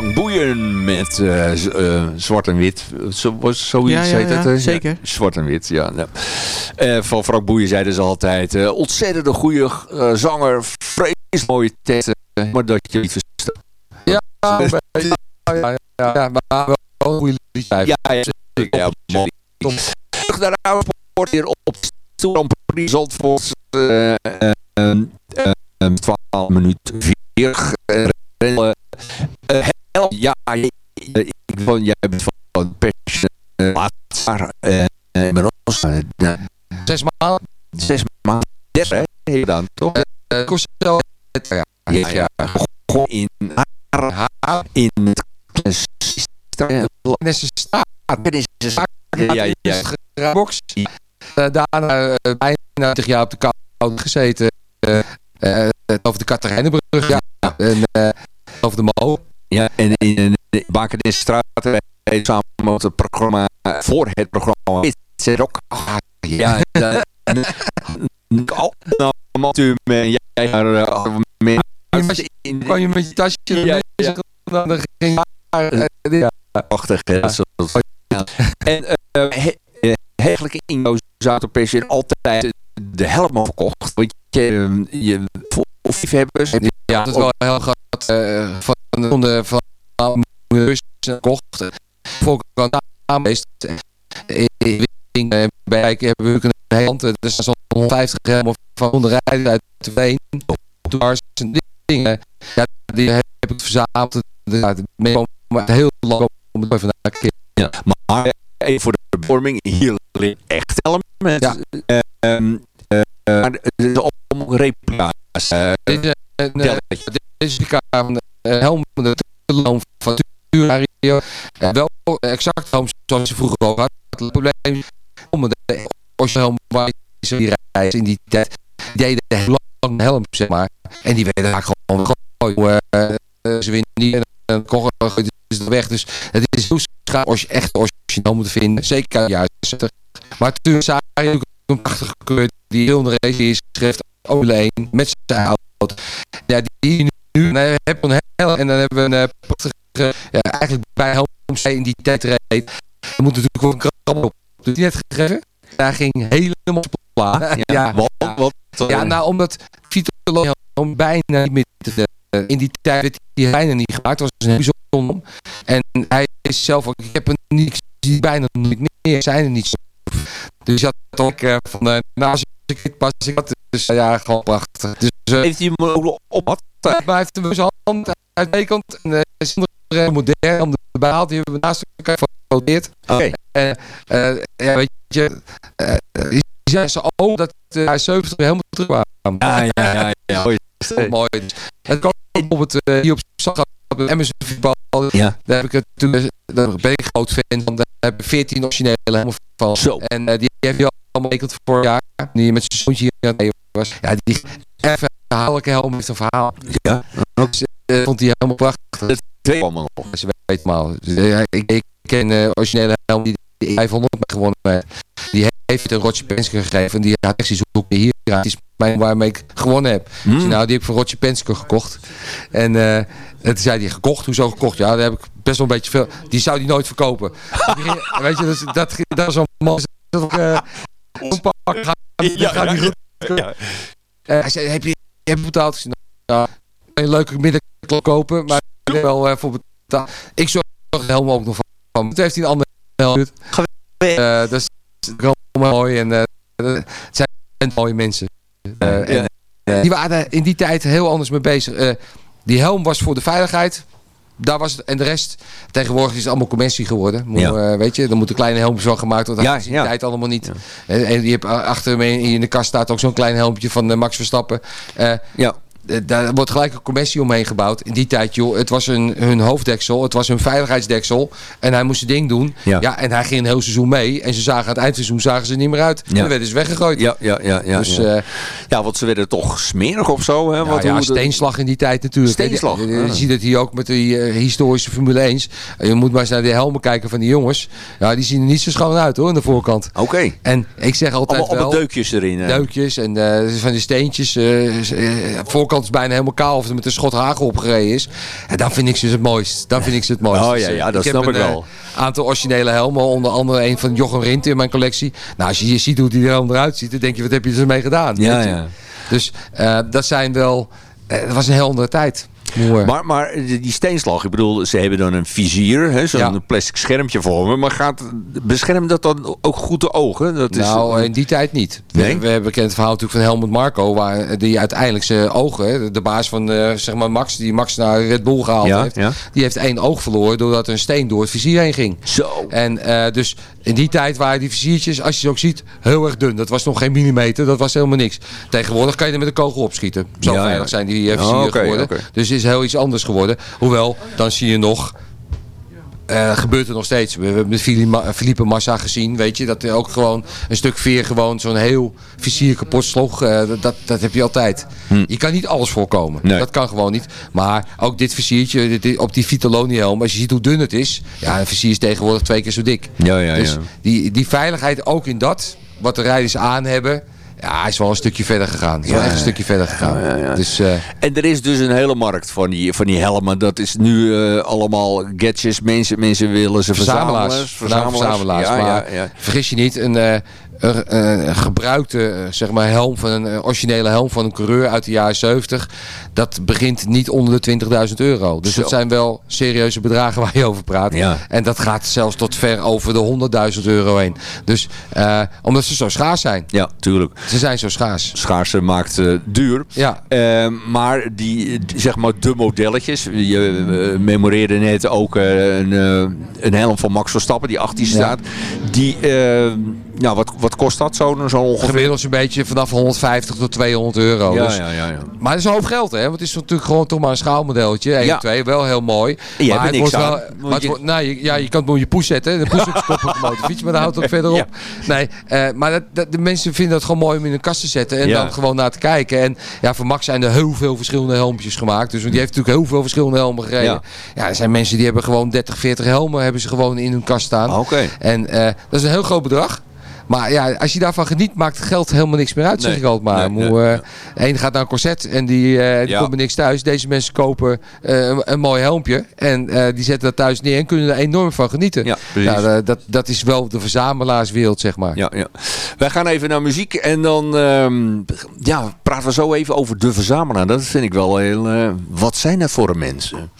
Frank Boeien met eh, z- eh, zwart en wit. Zo, was zoiets Ja, ja, heet het? ja, eh? zeker. zwart en wit, ja. ja. Eh, van Frank Boeien zeiden ze altijd... eh ontzettend een goede eh, zanger, vreselijk mooie teksten. maar dat je niet verstaat. Ja, ja, ja, ja, ja, ja, maar wel een goede liedje. Ja, ja, zeker. Ja, mooi. Terug naar de airport hier op de Grand Prix Zandvoort. eh, 12 minuten 4. Eh. Eh, ja, ik van, jij bent van eh, eh, eh, eh, ja, Zes maanden. Zes maanden. Zes, hè? Dan, toch? Uh, Costello. Ja, Ja, ja. Gewoon in haar, in het Nesse staat. Het is Ja, ja, ja. box. Eh, daarna eh, bijna 20 jaar op de koude gezeten. eh, eh, over de Katharijnenbrug, ja. En, eh, over de Mo. Ja, en in de Straat wij samen met het programma, voor het programma, It's a Rock. Ah, ja, ja. Nou, amateur, en jij haar uh, mee. Kwam je met je tasje Ja, ja. dan ging eh, ja. Prachtig, is. En eh, eh, eigenlijk in jouw Zuid-Europese altijd de helm verkocht. Want je, eh, je voor liefhebbers. Ja, dat is wel heel groot. Eh, van de van bus gekocht. Volk aangeweest. In eh, bij hebben we een hand. Er zijn zo'n 150 helmen van onder rijden uit de Veen. Toen ze dingen. Ja, die heb ik verzameld. Ja, mee maar heel lang om het even naar te. Ja, maar even voor de vorming, hier ligt echt met. Ja. eh, ehm, eh, maar het is allemaal replica's. eh, Dit is een eh, de kamer uh, helm de loon van. Uh, wel exact helm zoals ze vroeger ook had. Het probleem om de originele helm waar ze die reis in die tijd deden heel lang helm zeg maar en die werden vaak gewoon gegooid. Uh, ze winnen niet en dan kochen is weg. Dus het is heel schaar als je echt origineel moet vinden. Zeker juist. Maar toen zei ook een prachtige kleur die heel de race is geschreven alleen met zijn auto. Ja, die nee, een hel en dan hebben we een uh, prachtige, ja, eigenlijk bij Helms in die tijd reed. Er moet natuurlijk wel een op. Dus die net gegeven. Daar ging helemaal pla. Ja, ja, wat, wat, ja, nou omdat Vito Helm bijna niet meer te, uh, in die tijd werd hij bijna niet gemaakt. Het was een bijzonder. En hij is zelf ook, ik heb hem niet, ik zie bijna niet meer, zijn er niet zo. Dus had ook uh, van, uh, nou als ik dit pas, ik had dus ja, gewoon prachtig. Dus, heeft hij hem ook op wat? Hij heeft hem zijn hand uitbekend en uh, modern om erbij haalt, die hebben we naast elkaar gefotografeerd. Oké. Okay. ja, weet je, je zei ze ook dat hij 70 helemaal terug kwam. Ja, ja, ja. ja. Mooi. mooi. Het kan bijvoorbeeld uh, hier op zag op Amazon voetbal. Ja. Daar heb ik het toen, daar ben ik groot fan van. Daar hebben 14 originele helemaal van. Zo. En uh, die heeft hij allemaal gekend voor jaar. Die met zijn zoontje hier aan het was. Ja, die even verhaallijke helm heeft een verhaal. Ja. Dus, uh, vond hij helemaal prachtig. Dat twee allemaal nog. Ze weet maar. Dus, ik, ik ken uh, originele helm die 500 gewonnen. Die heeft een Roger Penske gegeven. Die had echt zoeken hier. Het is mijn waarmee ik gewonnen heb. Hmm. Dus, nou, die heb ik van Roger Penske gekocht. En uh, toen zei hij gekocht. Hoezo gekocht? Ja, daar heb ik best wel een beetje veel. Die zou die nooit verkopen. weet je, dat, dat, dat is zo'n man. Dat, uh, een pak gaat, ja, gaat niet ja, ja. Uh, hij zei, heb je, heb betaald? Ik zei, nou, een leuke middenklok kopen, maar ik heb wel uh, voor betaald. Ik zorg er helemaal ook nog van. Toen heeft hij een andere helm. Uh, dat is wel mooi en uh, het zijn mooie mensen. Uh, en, die waren in die tijd heel anders mee bezig. Die helm was voor de veiligheid. Daar was het, en de rest, tegenwoordig is het allemaal commercie geworden. Moet, ja. uh, weet je, er moeten kleine helmpjes van gemaakt worden. Dat ja, die tijd allemaal niet. Ja. En, en je hebt achter me in de kast staat ook zo'n klein helmpje van Max Verstappen. Uh, ja. Daar wordt gelijk een commissie omheen gebouwd. In die tijd, joh, het was een, hun hoofddeksel. Het was hun veiligheidsdeksel. En hij moest zijn ding doen. Ja. ja. En hij ging een heel seizoen mee. En ze zagen aan het eindseizoen zagen ze niet meer uit. Ja. En dan werden ze weggegooid. Ja, ja, ja. Ja, dus, ja. Uh, ja want ze werden toch smerig of zo. Hè? Ja, Wat, ja hoe steenslag in die tijd natuurlijk. Steenslag. Je, je, je ziet het hier ook met die uh, historische Formule 1. Je moet maar eens naar de helmen kijken van die jongens. Ja, die zien er niet zo schoon uit hoor, aan de voorkant. Oké. Okay. En ik zeg altijd allemaal, wel... deukjes erin. Hè? Deukjes en uh, van die steentjes. voorkant is bijna helemaal kaal of er met een schot hagel opgereden is. En dan vind ik ze het mooist. Dan vind ik ze het mooist. Oh ja, ja dat ik snap heb ik een, wel. Een aantal originele helmen, onder andere een van Jochem Rint in mijn collectie. Nou, als je hier ziet hoe die helm eruit ziet, dan denk je, wat heb je ermee gedaan? Ja, ja. Dus uh, dat zijn wel... Uh, dat was een heel andere tijd. Maar, maar die steenslag, ik bedoel, ze hebben dan een vizier, zo'n ja. plastic schermpje voor me. Maar gaat, beschermt dat dan ook goed de ogen? Dat nou, is, in die tijd niet. Nee? We, we hebben het verhaal natuurlijk van Helmut Marco, waar die uiteindelijk zijn ogen, de baas van uh, zeg maar Max, die Max naar Red Bull gehaald ja, heeft, ja. die heeft één oog verloren doordat een steen door het vizier heen ging. Zo. En uh, dus in die tijd waren die viziertjes, als je ze ook ziet, heel erg dun. Dat was nog geen millimeter, dat was helemaal niks. Tegenwoordig kan je er met een kogel opschieten. Zo veilig zijn die uh, vizieren oh, okay, geworden. Okay. Dus is heel iets anders geworden. Hoewel, dan zie je nog eh, gebeurt er nog steeds. We, hebben met Felipe Massa gezien, weet je. Dat er ook gewoon een stuk veer gewoon zo'n heel vizier kapot sloeg. Eh, dat- dat, heb je altijd. Je kan niet alles voorkomen. Dat kan gewoon niet. Maar ook dit viziertje dit- dit- op die Vitalonie helm. Als je ziet hoe dun het is. Ja, een vizier is tegenwoordig twee keer zo dik. Ja, ja, dus ja. Die, die veiligheid ook in dat, wat de rijders aan hebben. Ja, is wel een stukje verder gegaan. Is wel echt een stukje verder gegaan. Dus, eh, En er is dus een hele markt van die, van die helmen. Dat is nu eh, allemaal gadgets. Mensen, mensen willen ze verzamelaars. Verzamelaars. maar vergis je niet, een, eh, een gebruikte eh, zeg maar helm van een eh, originele helm van een coureur uit de jaren 70, dat begint niet onder de 20.000 euro. Dus Zo. dat zijn wel serieuze bedragen waar je over praat. Ja. En dat gaat zelfs tot ver over de 100.000 euro heen. Dus eh, omdat ze zo schaars zijn. Ja, tuurlijk. Ze zijn zo schaars. Schaarse maakt duur. Ja. Ehm, maar die, zeg maar, de modelletjes. Je memoreerde net ook een, een helm van Max Verstappen, die 18 staat. Die, eh, nou, wat, wat kost dat zo, zo ongeveer? Gemiddeld een beetje vanaf 150 tot 200 euro. Ja, Dus- ja, ja, ja. Maar dat is een hoop geld, hè? Want het is natuurlijk gewoon toch maar een schaalmodelletje. 1 Ja. 2, wel heel mooi. Je maar het wordt wel. Moet Maar het je- wordt, nou, je, ja, je kan het moet je push zetten. De push op je kop op de motorfiets, maar daar houdt het ook verder op. Nee, eh, maar dat, dat- de mensen vinden het gewoon mooi om in een kast te zetten en Ja. dan gewoon naar te kijken. En ja, voor Max zijn er heel veel verschillende helmpjes gemaakt. Dus want die heeft natuurlijk heel veel verschillende helmen gereden. Ja. Ja, er zijn mensen die hebben gewoon 30, 40 helmen hebben ze gewoon in hun kast staan. Oké. En eh, dat is een heel groot bedrag. Maar ja, als je daarvan geniet, maakt geld helemaal niks meer uit, zeg ik altijd maar. Nee, nee, eh, gaat naar een corset en die, eh, die komt met niks thuis. Deze mensen kopen eh, een, een mooi helmpje en die zetten dat thuis neer en kunnen er enorm van genieten. Ja. Nou, dat, dat is wel de verzamelaarswereld, zeg maar. Ja, ja. Wij gaan even naar muziek en dan ehm, ja, praten we zo even over de verzamelaar. Dat vind ik wel heel... wat zijn dat voor mensen?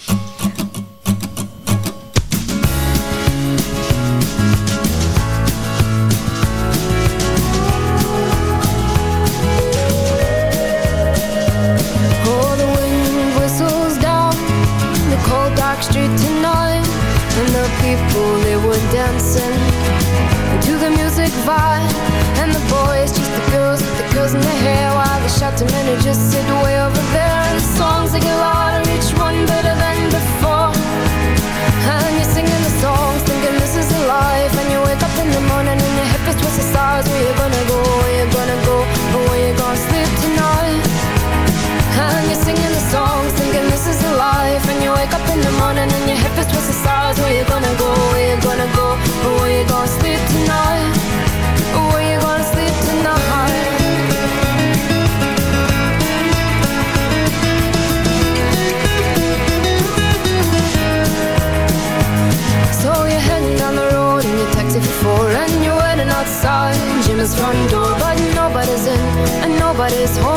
And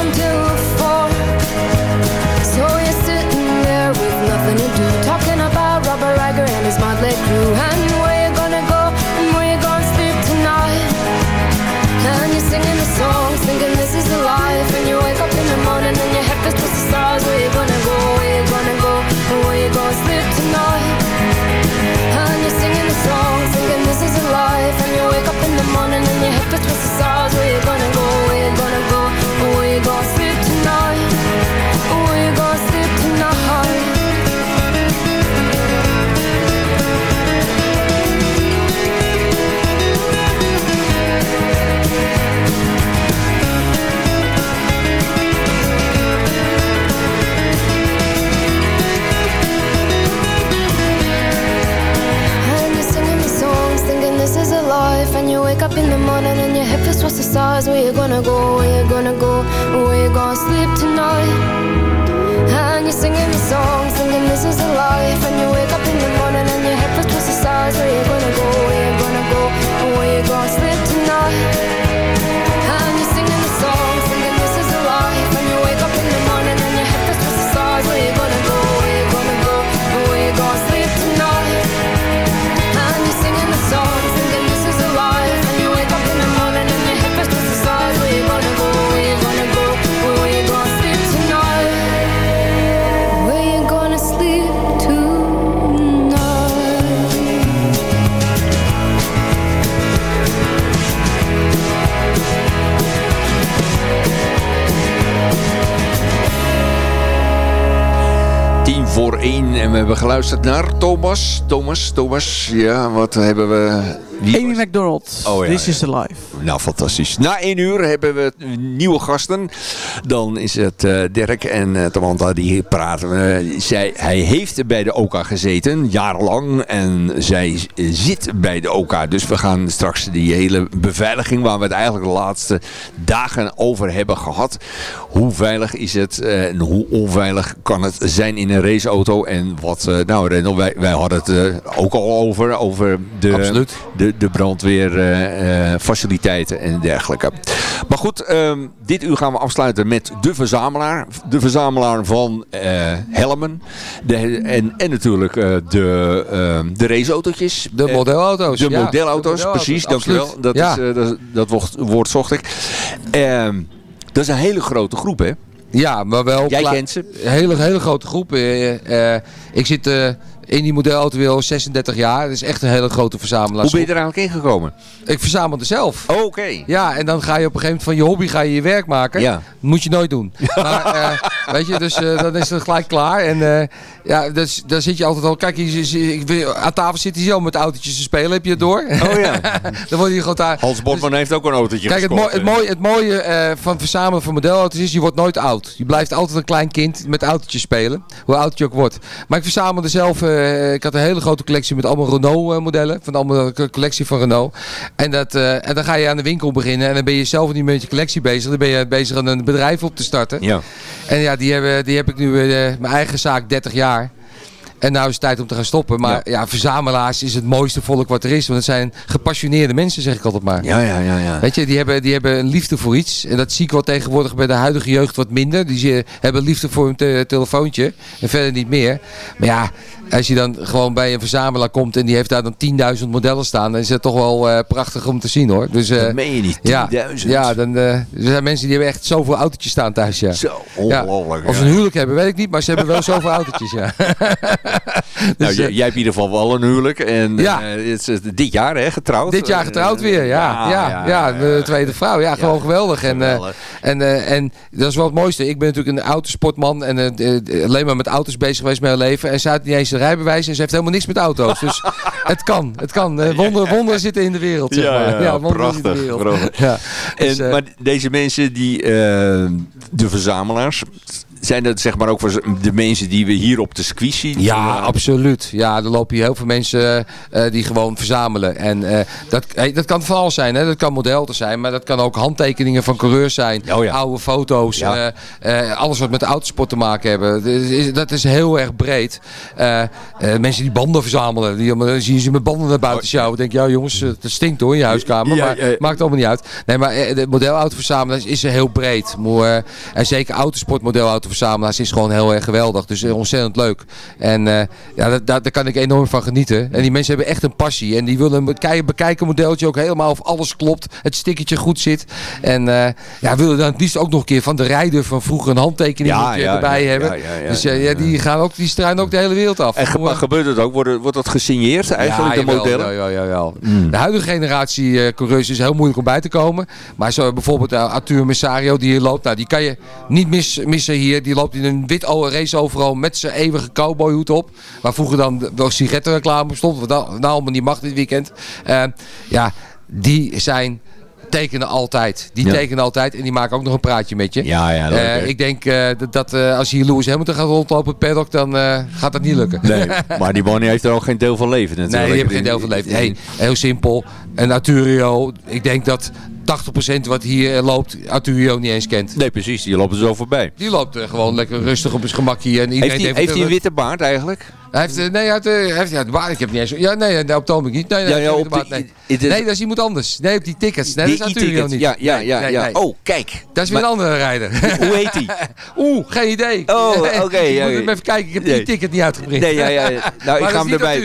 gonna go, where you gonna go? Where you gonna sleep tonight en we hebben geluisterd naar Thomas. Thomas, Thomas, ja, wat hebben we... Wie Amy was- McDonald, Oh, ja, This ja. is the life. Nou, fantastisch. Na één uur hebben we nieuwe gasten. Dan is het eh, Dirk en uh, Tamanta die praten. Eh, zij, hij heeft bij de OK gezeten, jarenlang. En zij eh, zit bij de OK. Dus we gaan straks die hele beveiliging... waar we het eigenlijk de laatste dagen over hebben gehad. Hoe veilig is het eh, en hoe onveilig kan het zijn in een raceauto? En wat, eh, nou Rendel, wij, wij hadden het eh, ook al over. Over de, Absoluut. de, de brandweerfaciliteiten en dergelijke. Maar goed, ehm, dit uur gaan we afsluiten met de verzamelaar. De verzamelaar van eh, helmen. De, en, en natuurlijk eh, de, ehm, de raceautootjes. De Eh, modelauto's, De ja. modelauto's, De modelauto's, precies. Dankjewel. Dat, Ja. is, eh, dat, dat woord, woord zocht ik. Ehm, dat is een hele grote groep, hè? Ja, maar wel... Jij kent ze? Een hele, hele grote groep. Eh, eh, ik zit eh, in die modelauto al 36 jaar. Het is echt een hele grote verzamelaar. Hoe ben je er eigenlijk ingekomen? Ik verzamelde zelf. Oké. Ja, en dan ga je op een gegeven moment van je hobby ga je je werk maken. Ja. Dat moet je nooit doen. Maar, eh, weet je, dus eh, dan is het gelijk klaar. En eh, ja, dus, dan zit je altijd al... Kijk, je, je- ik, wil- aan tafel zit hij zo met autootjes te spelen. Heb je het door? Oh ja. dan word je gewoon daar... Hans Botman heeft ook een autootje Kijk, het, mooi, het, mooie, het mooie van verzamelen van modelauto's is, je wordt nooit oud. Je blijft altijd een klein kind met autootjes spelen. Hoe oud je ook wordt. Maar ik verzamelde zelf, eh, ik had een hele grote collectie met allemaal Renault eh, modellen. Van allemaal collectie van Renault. En, dat, eh, en dan ga je aan de winkel beginnen en dan ben je zelf niet met je collectie bezig. Dan ben je bezig aan een bedrijf op te starten. Ja. En ja, die, hebben, die heb ik nu, eh, mijn eigen zaak 30 jaar. En nou is het tijd om te gaan stoppen. Maar ja. verzamelaars is het mooiste volk wat er is. Want het zijn gepassioneerde mensen, zeg ik altijd maar. Ja, ja, ja. ja. Weet je, die hebben, die hebben een liefde voor iets. En dat zie ik wel tegenwoordig bij de huidige jeugd wat minder. Die hebben liefde voor hun te- telefoontje. En verder niet meer. Maar ja, als je dan gewoon bij een verzamelaar komt en die heeft daar dan 10.000 modellen staan. Dan is dat toch wel eh, prachtig om te zien hoor. Dus, eh, Dat meen je niet, 10.000. Ja, ja dan, eh, er zijn mensen die hebben echt zoveel autootjes staan thuis. Ja. Zo, ongelooflijk. Of ze ja. een huwelijk hebben, weet ik niet. Maar ze hebben wel zoveel autootjes, ja. Nou, Dus, jij, eh, jij hebt in ieder geval wel een huwelijk. En Ja. eh, het is, eh, dit jaar hè, getrouwd. Dit jaar getrouwd weer, ja. Ja, ja, de tweede vrouw. Ja, gewoon geweldig. En, eh, Geweldig. en, eh, en dat is wel het mooiste. Ik ben natuurlijk een autosportman en eh, eh, alleen maar met auto's bezig geweest mijn leven. En ze had niet eens een rijbewijs en ze heeft helemaal niks met auto's. Dus het kan, het kan. Eh, Wonderen, zitten in de wereld, zeg Ja, maar. ja, prachtig. Ja. En, Dus, eh, maar deze mensen, die, eh, de verzamelaars, zijn dat zeg maar ook voor de mensen die we hier op de circuit zien? Ja, absoluut. Ja, er lopen hier heel veel mensen eh, die gewoon verzamelen. En eh, dat, hey, dat kan van alles zijn. Hè? Dat kan modelten zijn, maar dat kan ook handtekeningen van coureurs zijn. Oude foto's. Ja. eh, eh, alles wat met de autosport te maken hebben. Dat is, dat is heel erg breed. Eh, eh, mensen die banden verzamelen. Die, dan zie je ze met banden naar buiten sjouwen. denk je, ja jongens, eh, het stinkt hoor in je huiskamer. Ja, maar maakt allemaal niet uit. Nee, maar eh, de modelauto verzamelen is, is heel breed. Maar, eh, en zeker autosport modelauto verzamelaars is gewoon heel erg geweldig. Dus eh, ontzettend leuk. En eh, ja, daar, daar kan ik enorm van genieten. En die mensen hebben echt een passie. En die willen een bekijken, modeltje ook helemaal of alles klopt. Het stickertje goed zit. En eh, ja, willen dan het liefst ook nog een keer van de rijder van vroeger een handtekening Ja, ja, erbij ja, hebben. ja, ja, ja, dus ja, die gaan ook, die struinen ook de hele wereld af. En ge- gebeurt het ook? Wordt, wordt dat gesigneerd eigenlijk, de modellen? Ja, ja, ja. De huidige generatie eh, coureurs is heel moeilijk om bij te komen. Maar zo bijvoorbeeld uh, Arthur Messario die hier loopt. Nou, die kan je niet mis, missen hier. Die loopt in een wit o- race overal met zijn eeuwige cowboyhoed op. Waar vroeger dan de sigarettenreclame stond. Wat nou, nou allemaal niet mag dit weekend. Eh, ja, die zijn tekenen altijd. Die Ja. tekenen altijd en die maken ook nog een praatje met je. Ja, ja, Eh, ik denk eh, dat, als hier Lewis Hamilton gaat rondlopen op paddock, dan gaat dat niet lukken. Nee, maar die man heeft er ook geen deel van leven natuurlijk. Nee, die hebben geen deel van leven. Heel simpel. En Arturio, ik denk dat 80% wat hier eh, loopt, Arturio niet eens kent. Nee, precies. Die lopen zo voorbij. Die loopt eh, gewoon lekker rustig op zijn gemak hier. En iedereen Heeft hij, een witte baard eigenlijk? Hij heeft, eh, nee, hij heeft, eh, hij heeft ja, de baard, ik heb niet eens... Ja, nee, op ogenblik niet. Nee, nee, Ja, hij ja, op baard, de- nee. i- nee, dat is iemand anders. Nee, op die tickets. Nee, Die dat is Arturio e-tickets. niet. Ja, ja, ja, nee, ja. nee. Oh, kijk. Dat is weer Maar- een andere rijder. Hoe heet die? Oeh, geen idee. Oh, oké, ik ja, moet even kijken. Ik heb Nee. die ticket niet uitgeprint. Nee, ja, ja. Nou, ik ga hem erbij.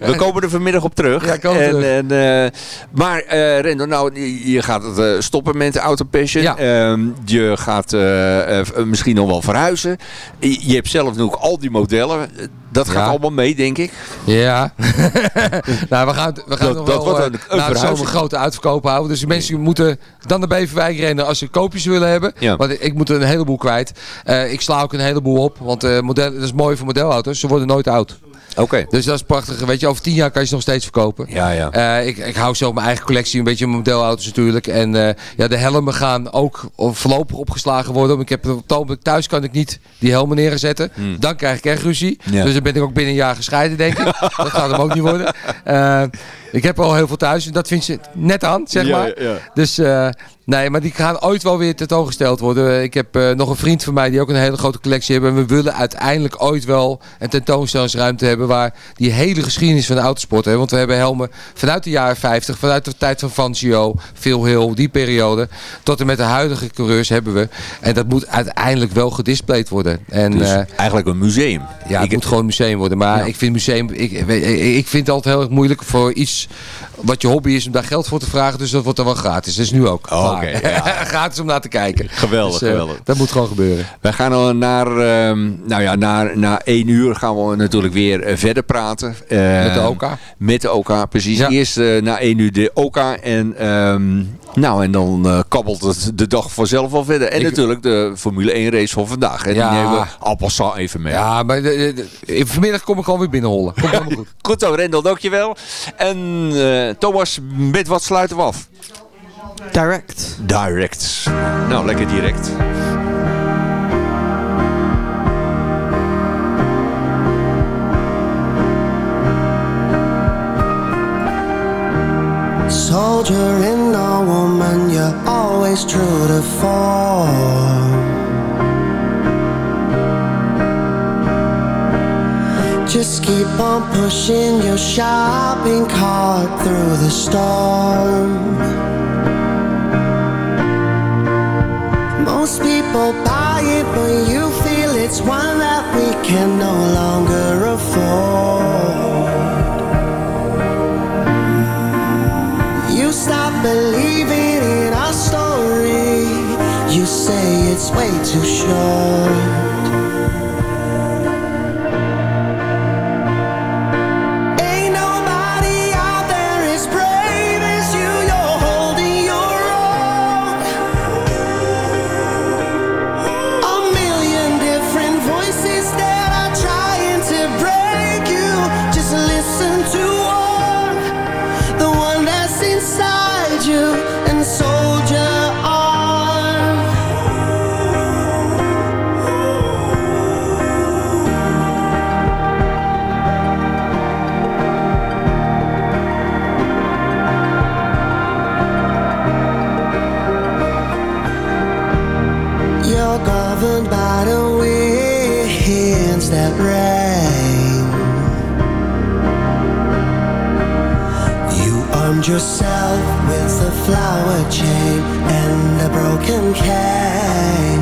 We komen er vanmiddag op terug. Ja, komen en, terug. En, eh, maar eh Rendo, nou, je- gaat het eh, stoppen met de Autopassion. Ja. Ehm, je gaat misschien nog wel verhuizen. Je hebt zelf ook al die modellen. Dat gaat Ja. allemaal mee, denk ik. Ja. nou, we gaan, we gaan Dat- nog dat wel eh, een- zomer grote uitverkoop houden. Dus de mensen moeten dan naar Beverwijk rennen als ze koopjes willen hebben. Ja. Want ik moet er een heleboel kwijt. Eh, ik sla ook een heleboel op. Want eh, model, dat is mooi voor modelauto's. Ze worden nooit oud. Oké. Dus dat is prachtig. Weet je, over tien jaar kan je ze nog steeds verkopen. Ja, ja. Eh, ik, ik hou zo mijn eigen collectie, een beetje mijn modelauto's natuurlijk. En eh, ja, de helmen gaan ook voorlopig opgeslagen worden. Ik heb op thuis kan ik niet die helmen neerzetten. Hmm. Dan krijg ik echt ruzie. Ja. Dus dan ben ik ook binnen een jaar gescheiden, denk ik. dat gaat hem ook niet worden. Eh, ik heb al heel veel thuis. En dat vind je net aan, zeg Ja, maar. ja. Dus nee, maar die gaan ooit wel weer tentoongesteld worden. Ik heb eh, nog een vriend van mij die ook een hele grote collectie heeft. En we willen uiteindelijk ooit wel een tentoonstellingsruimte hebben waar die hele geschiedenis van de autosport hebben. Want we hebben helmen vanuit de jaren 50, vanuit de tijd van Fangio, Phil Hill, die periode, tot en met de huidige coureurs hebben we. En dat moet uiteindelijk wel gedisplayed worden. En, Dus eh, eigenlijk een museum. ja, het Ik- moet gewoon een museum worden. Maar Ja. ik vind museum. Ik, ik, ik vind het altijd heel erg moeilijk voor iets wat je hobby is om daar geld voor te vragen. Dus dat wordt dan wel gratis. Dat is nu ook. Oh, Ja. gratis om naar te kijken. Geweldig, Dus, eh, geweldig. Dat moet gewoon gebeuren. Wij gaan al naar, ehm, nou ja, naar, na één uur gaan we natuurlijk weer eh, verder praten. Ehm, Met de OK? Met de OK, precies. Ja. Eerst eh, na één uur de OK en, ehm, nou, en dan eh, kabbelt het de dag vanzelf wel verder. En Ik- natuurlijk de Formule 1 race van vandaag. En Ja. die nemen we appelsap even mee. Ja, maar de- de- vanmiddag kom ik gewoon weer binnenhollen. Komt helemaal goed. Goed zo, Rendel, dankjewel. En eh, Thomas, met wat sluiten we af? Direct. Direct. Nou, lekker direct. Soldier in a woman, you're always true to form. Just keep on pushing your shopping cart through the storm. Most people buy it, but you feel it's one that we can no longer afford. You stop believing in our story. You say it's way too short. Yourself with a flower chain and a broken cane.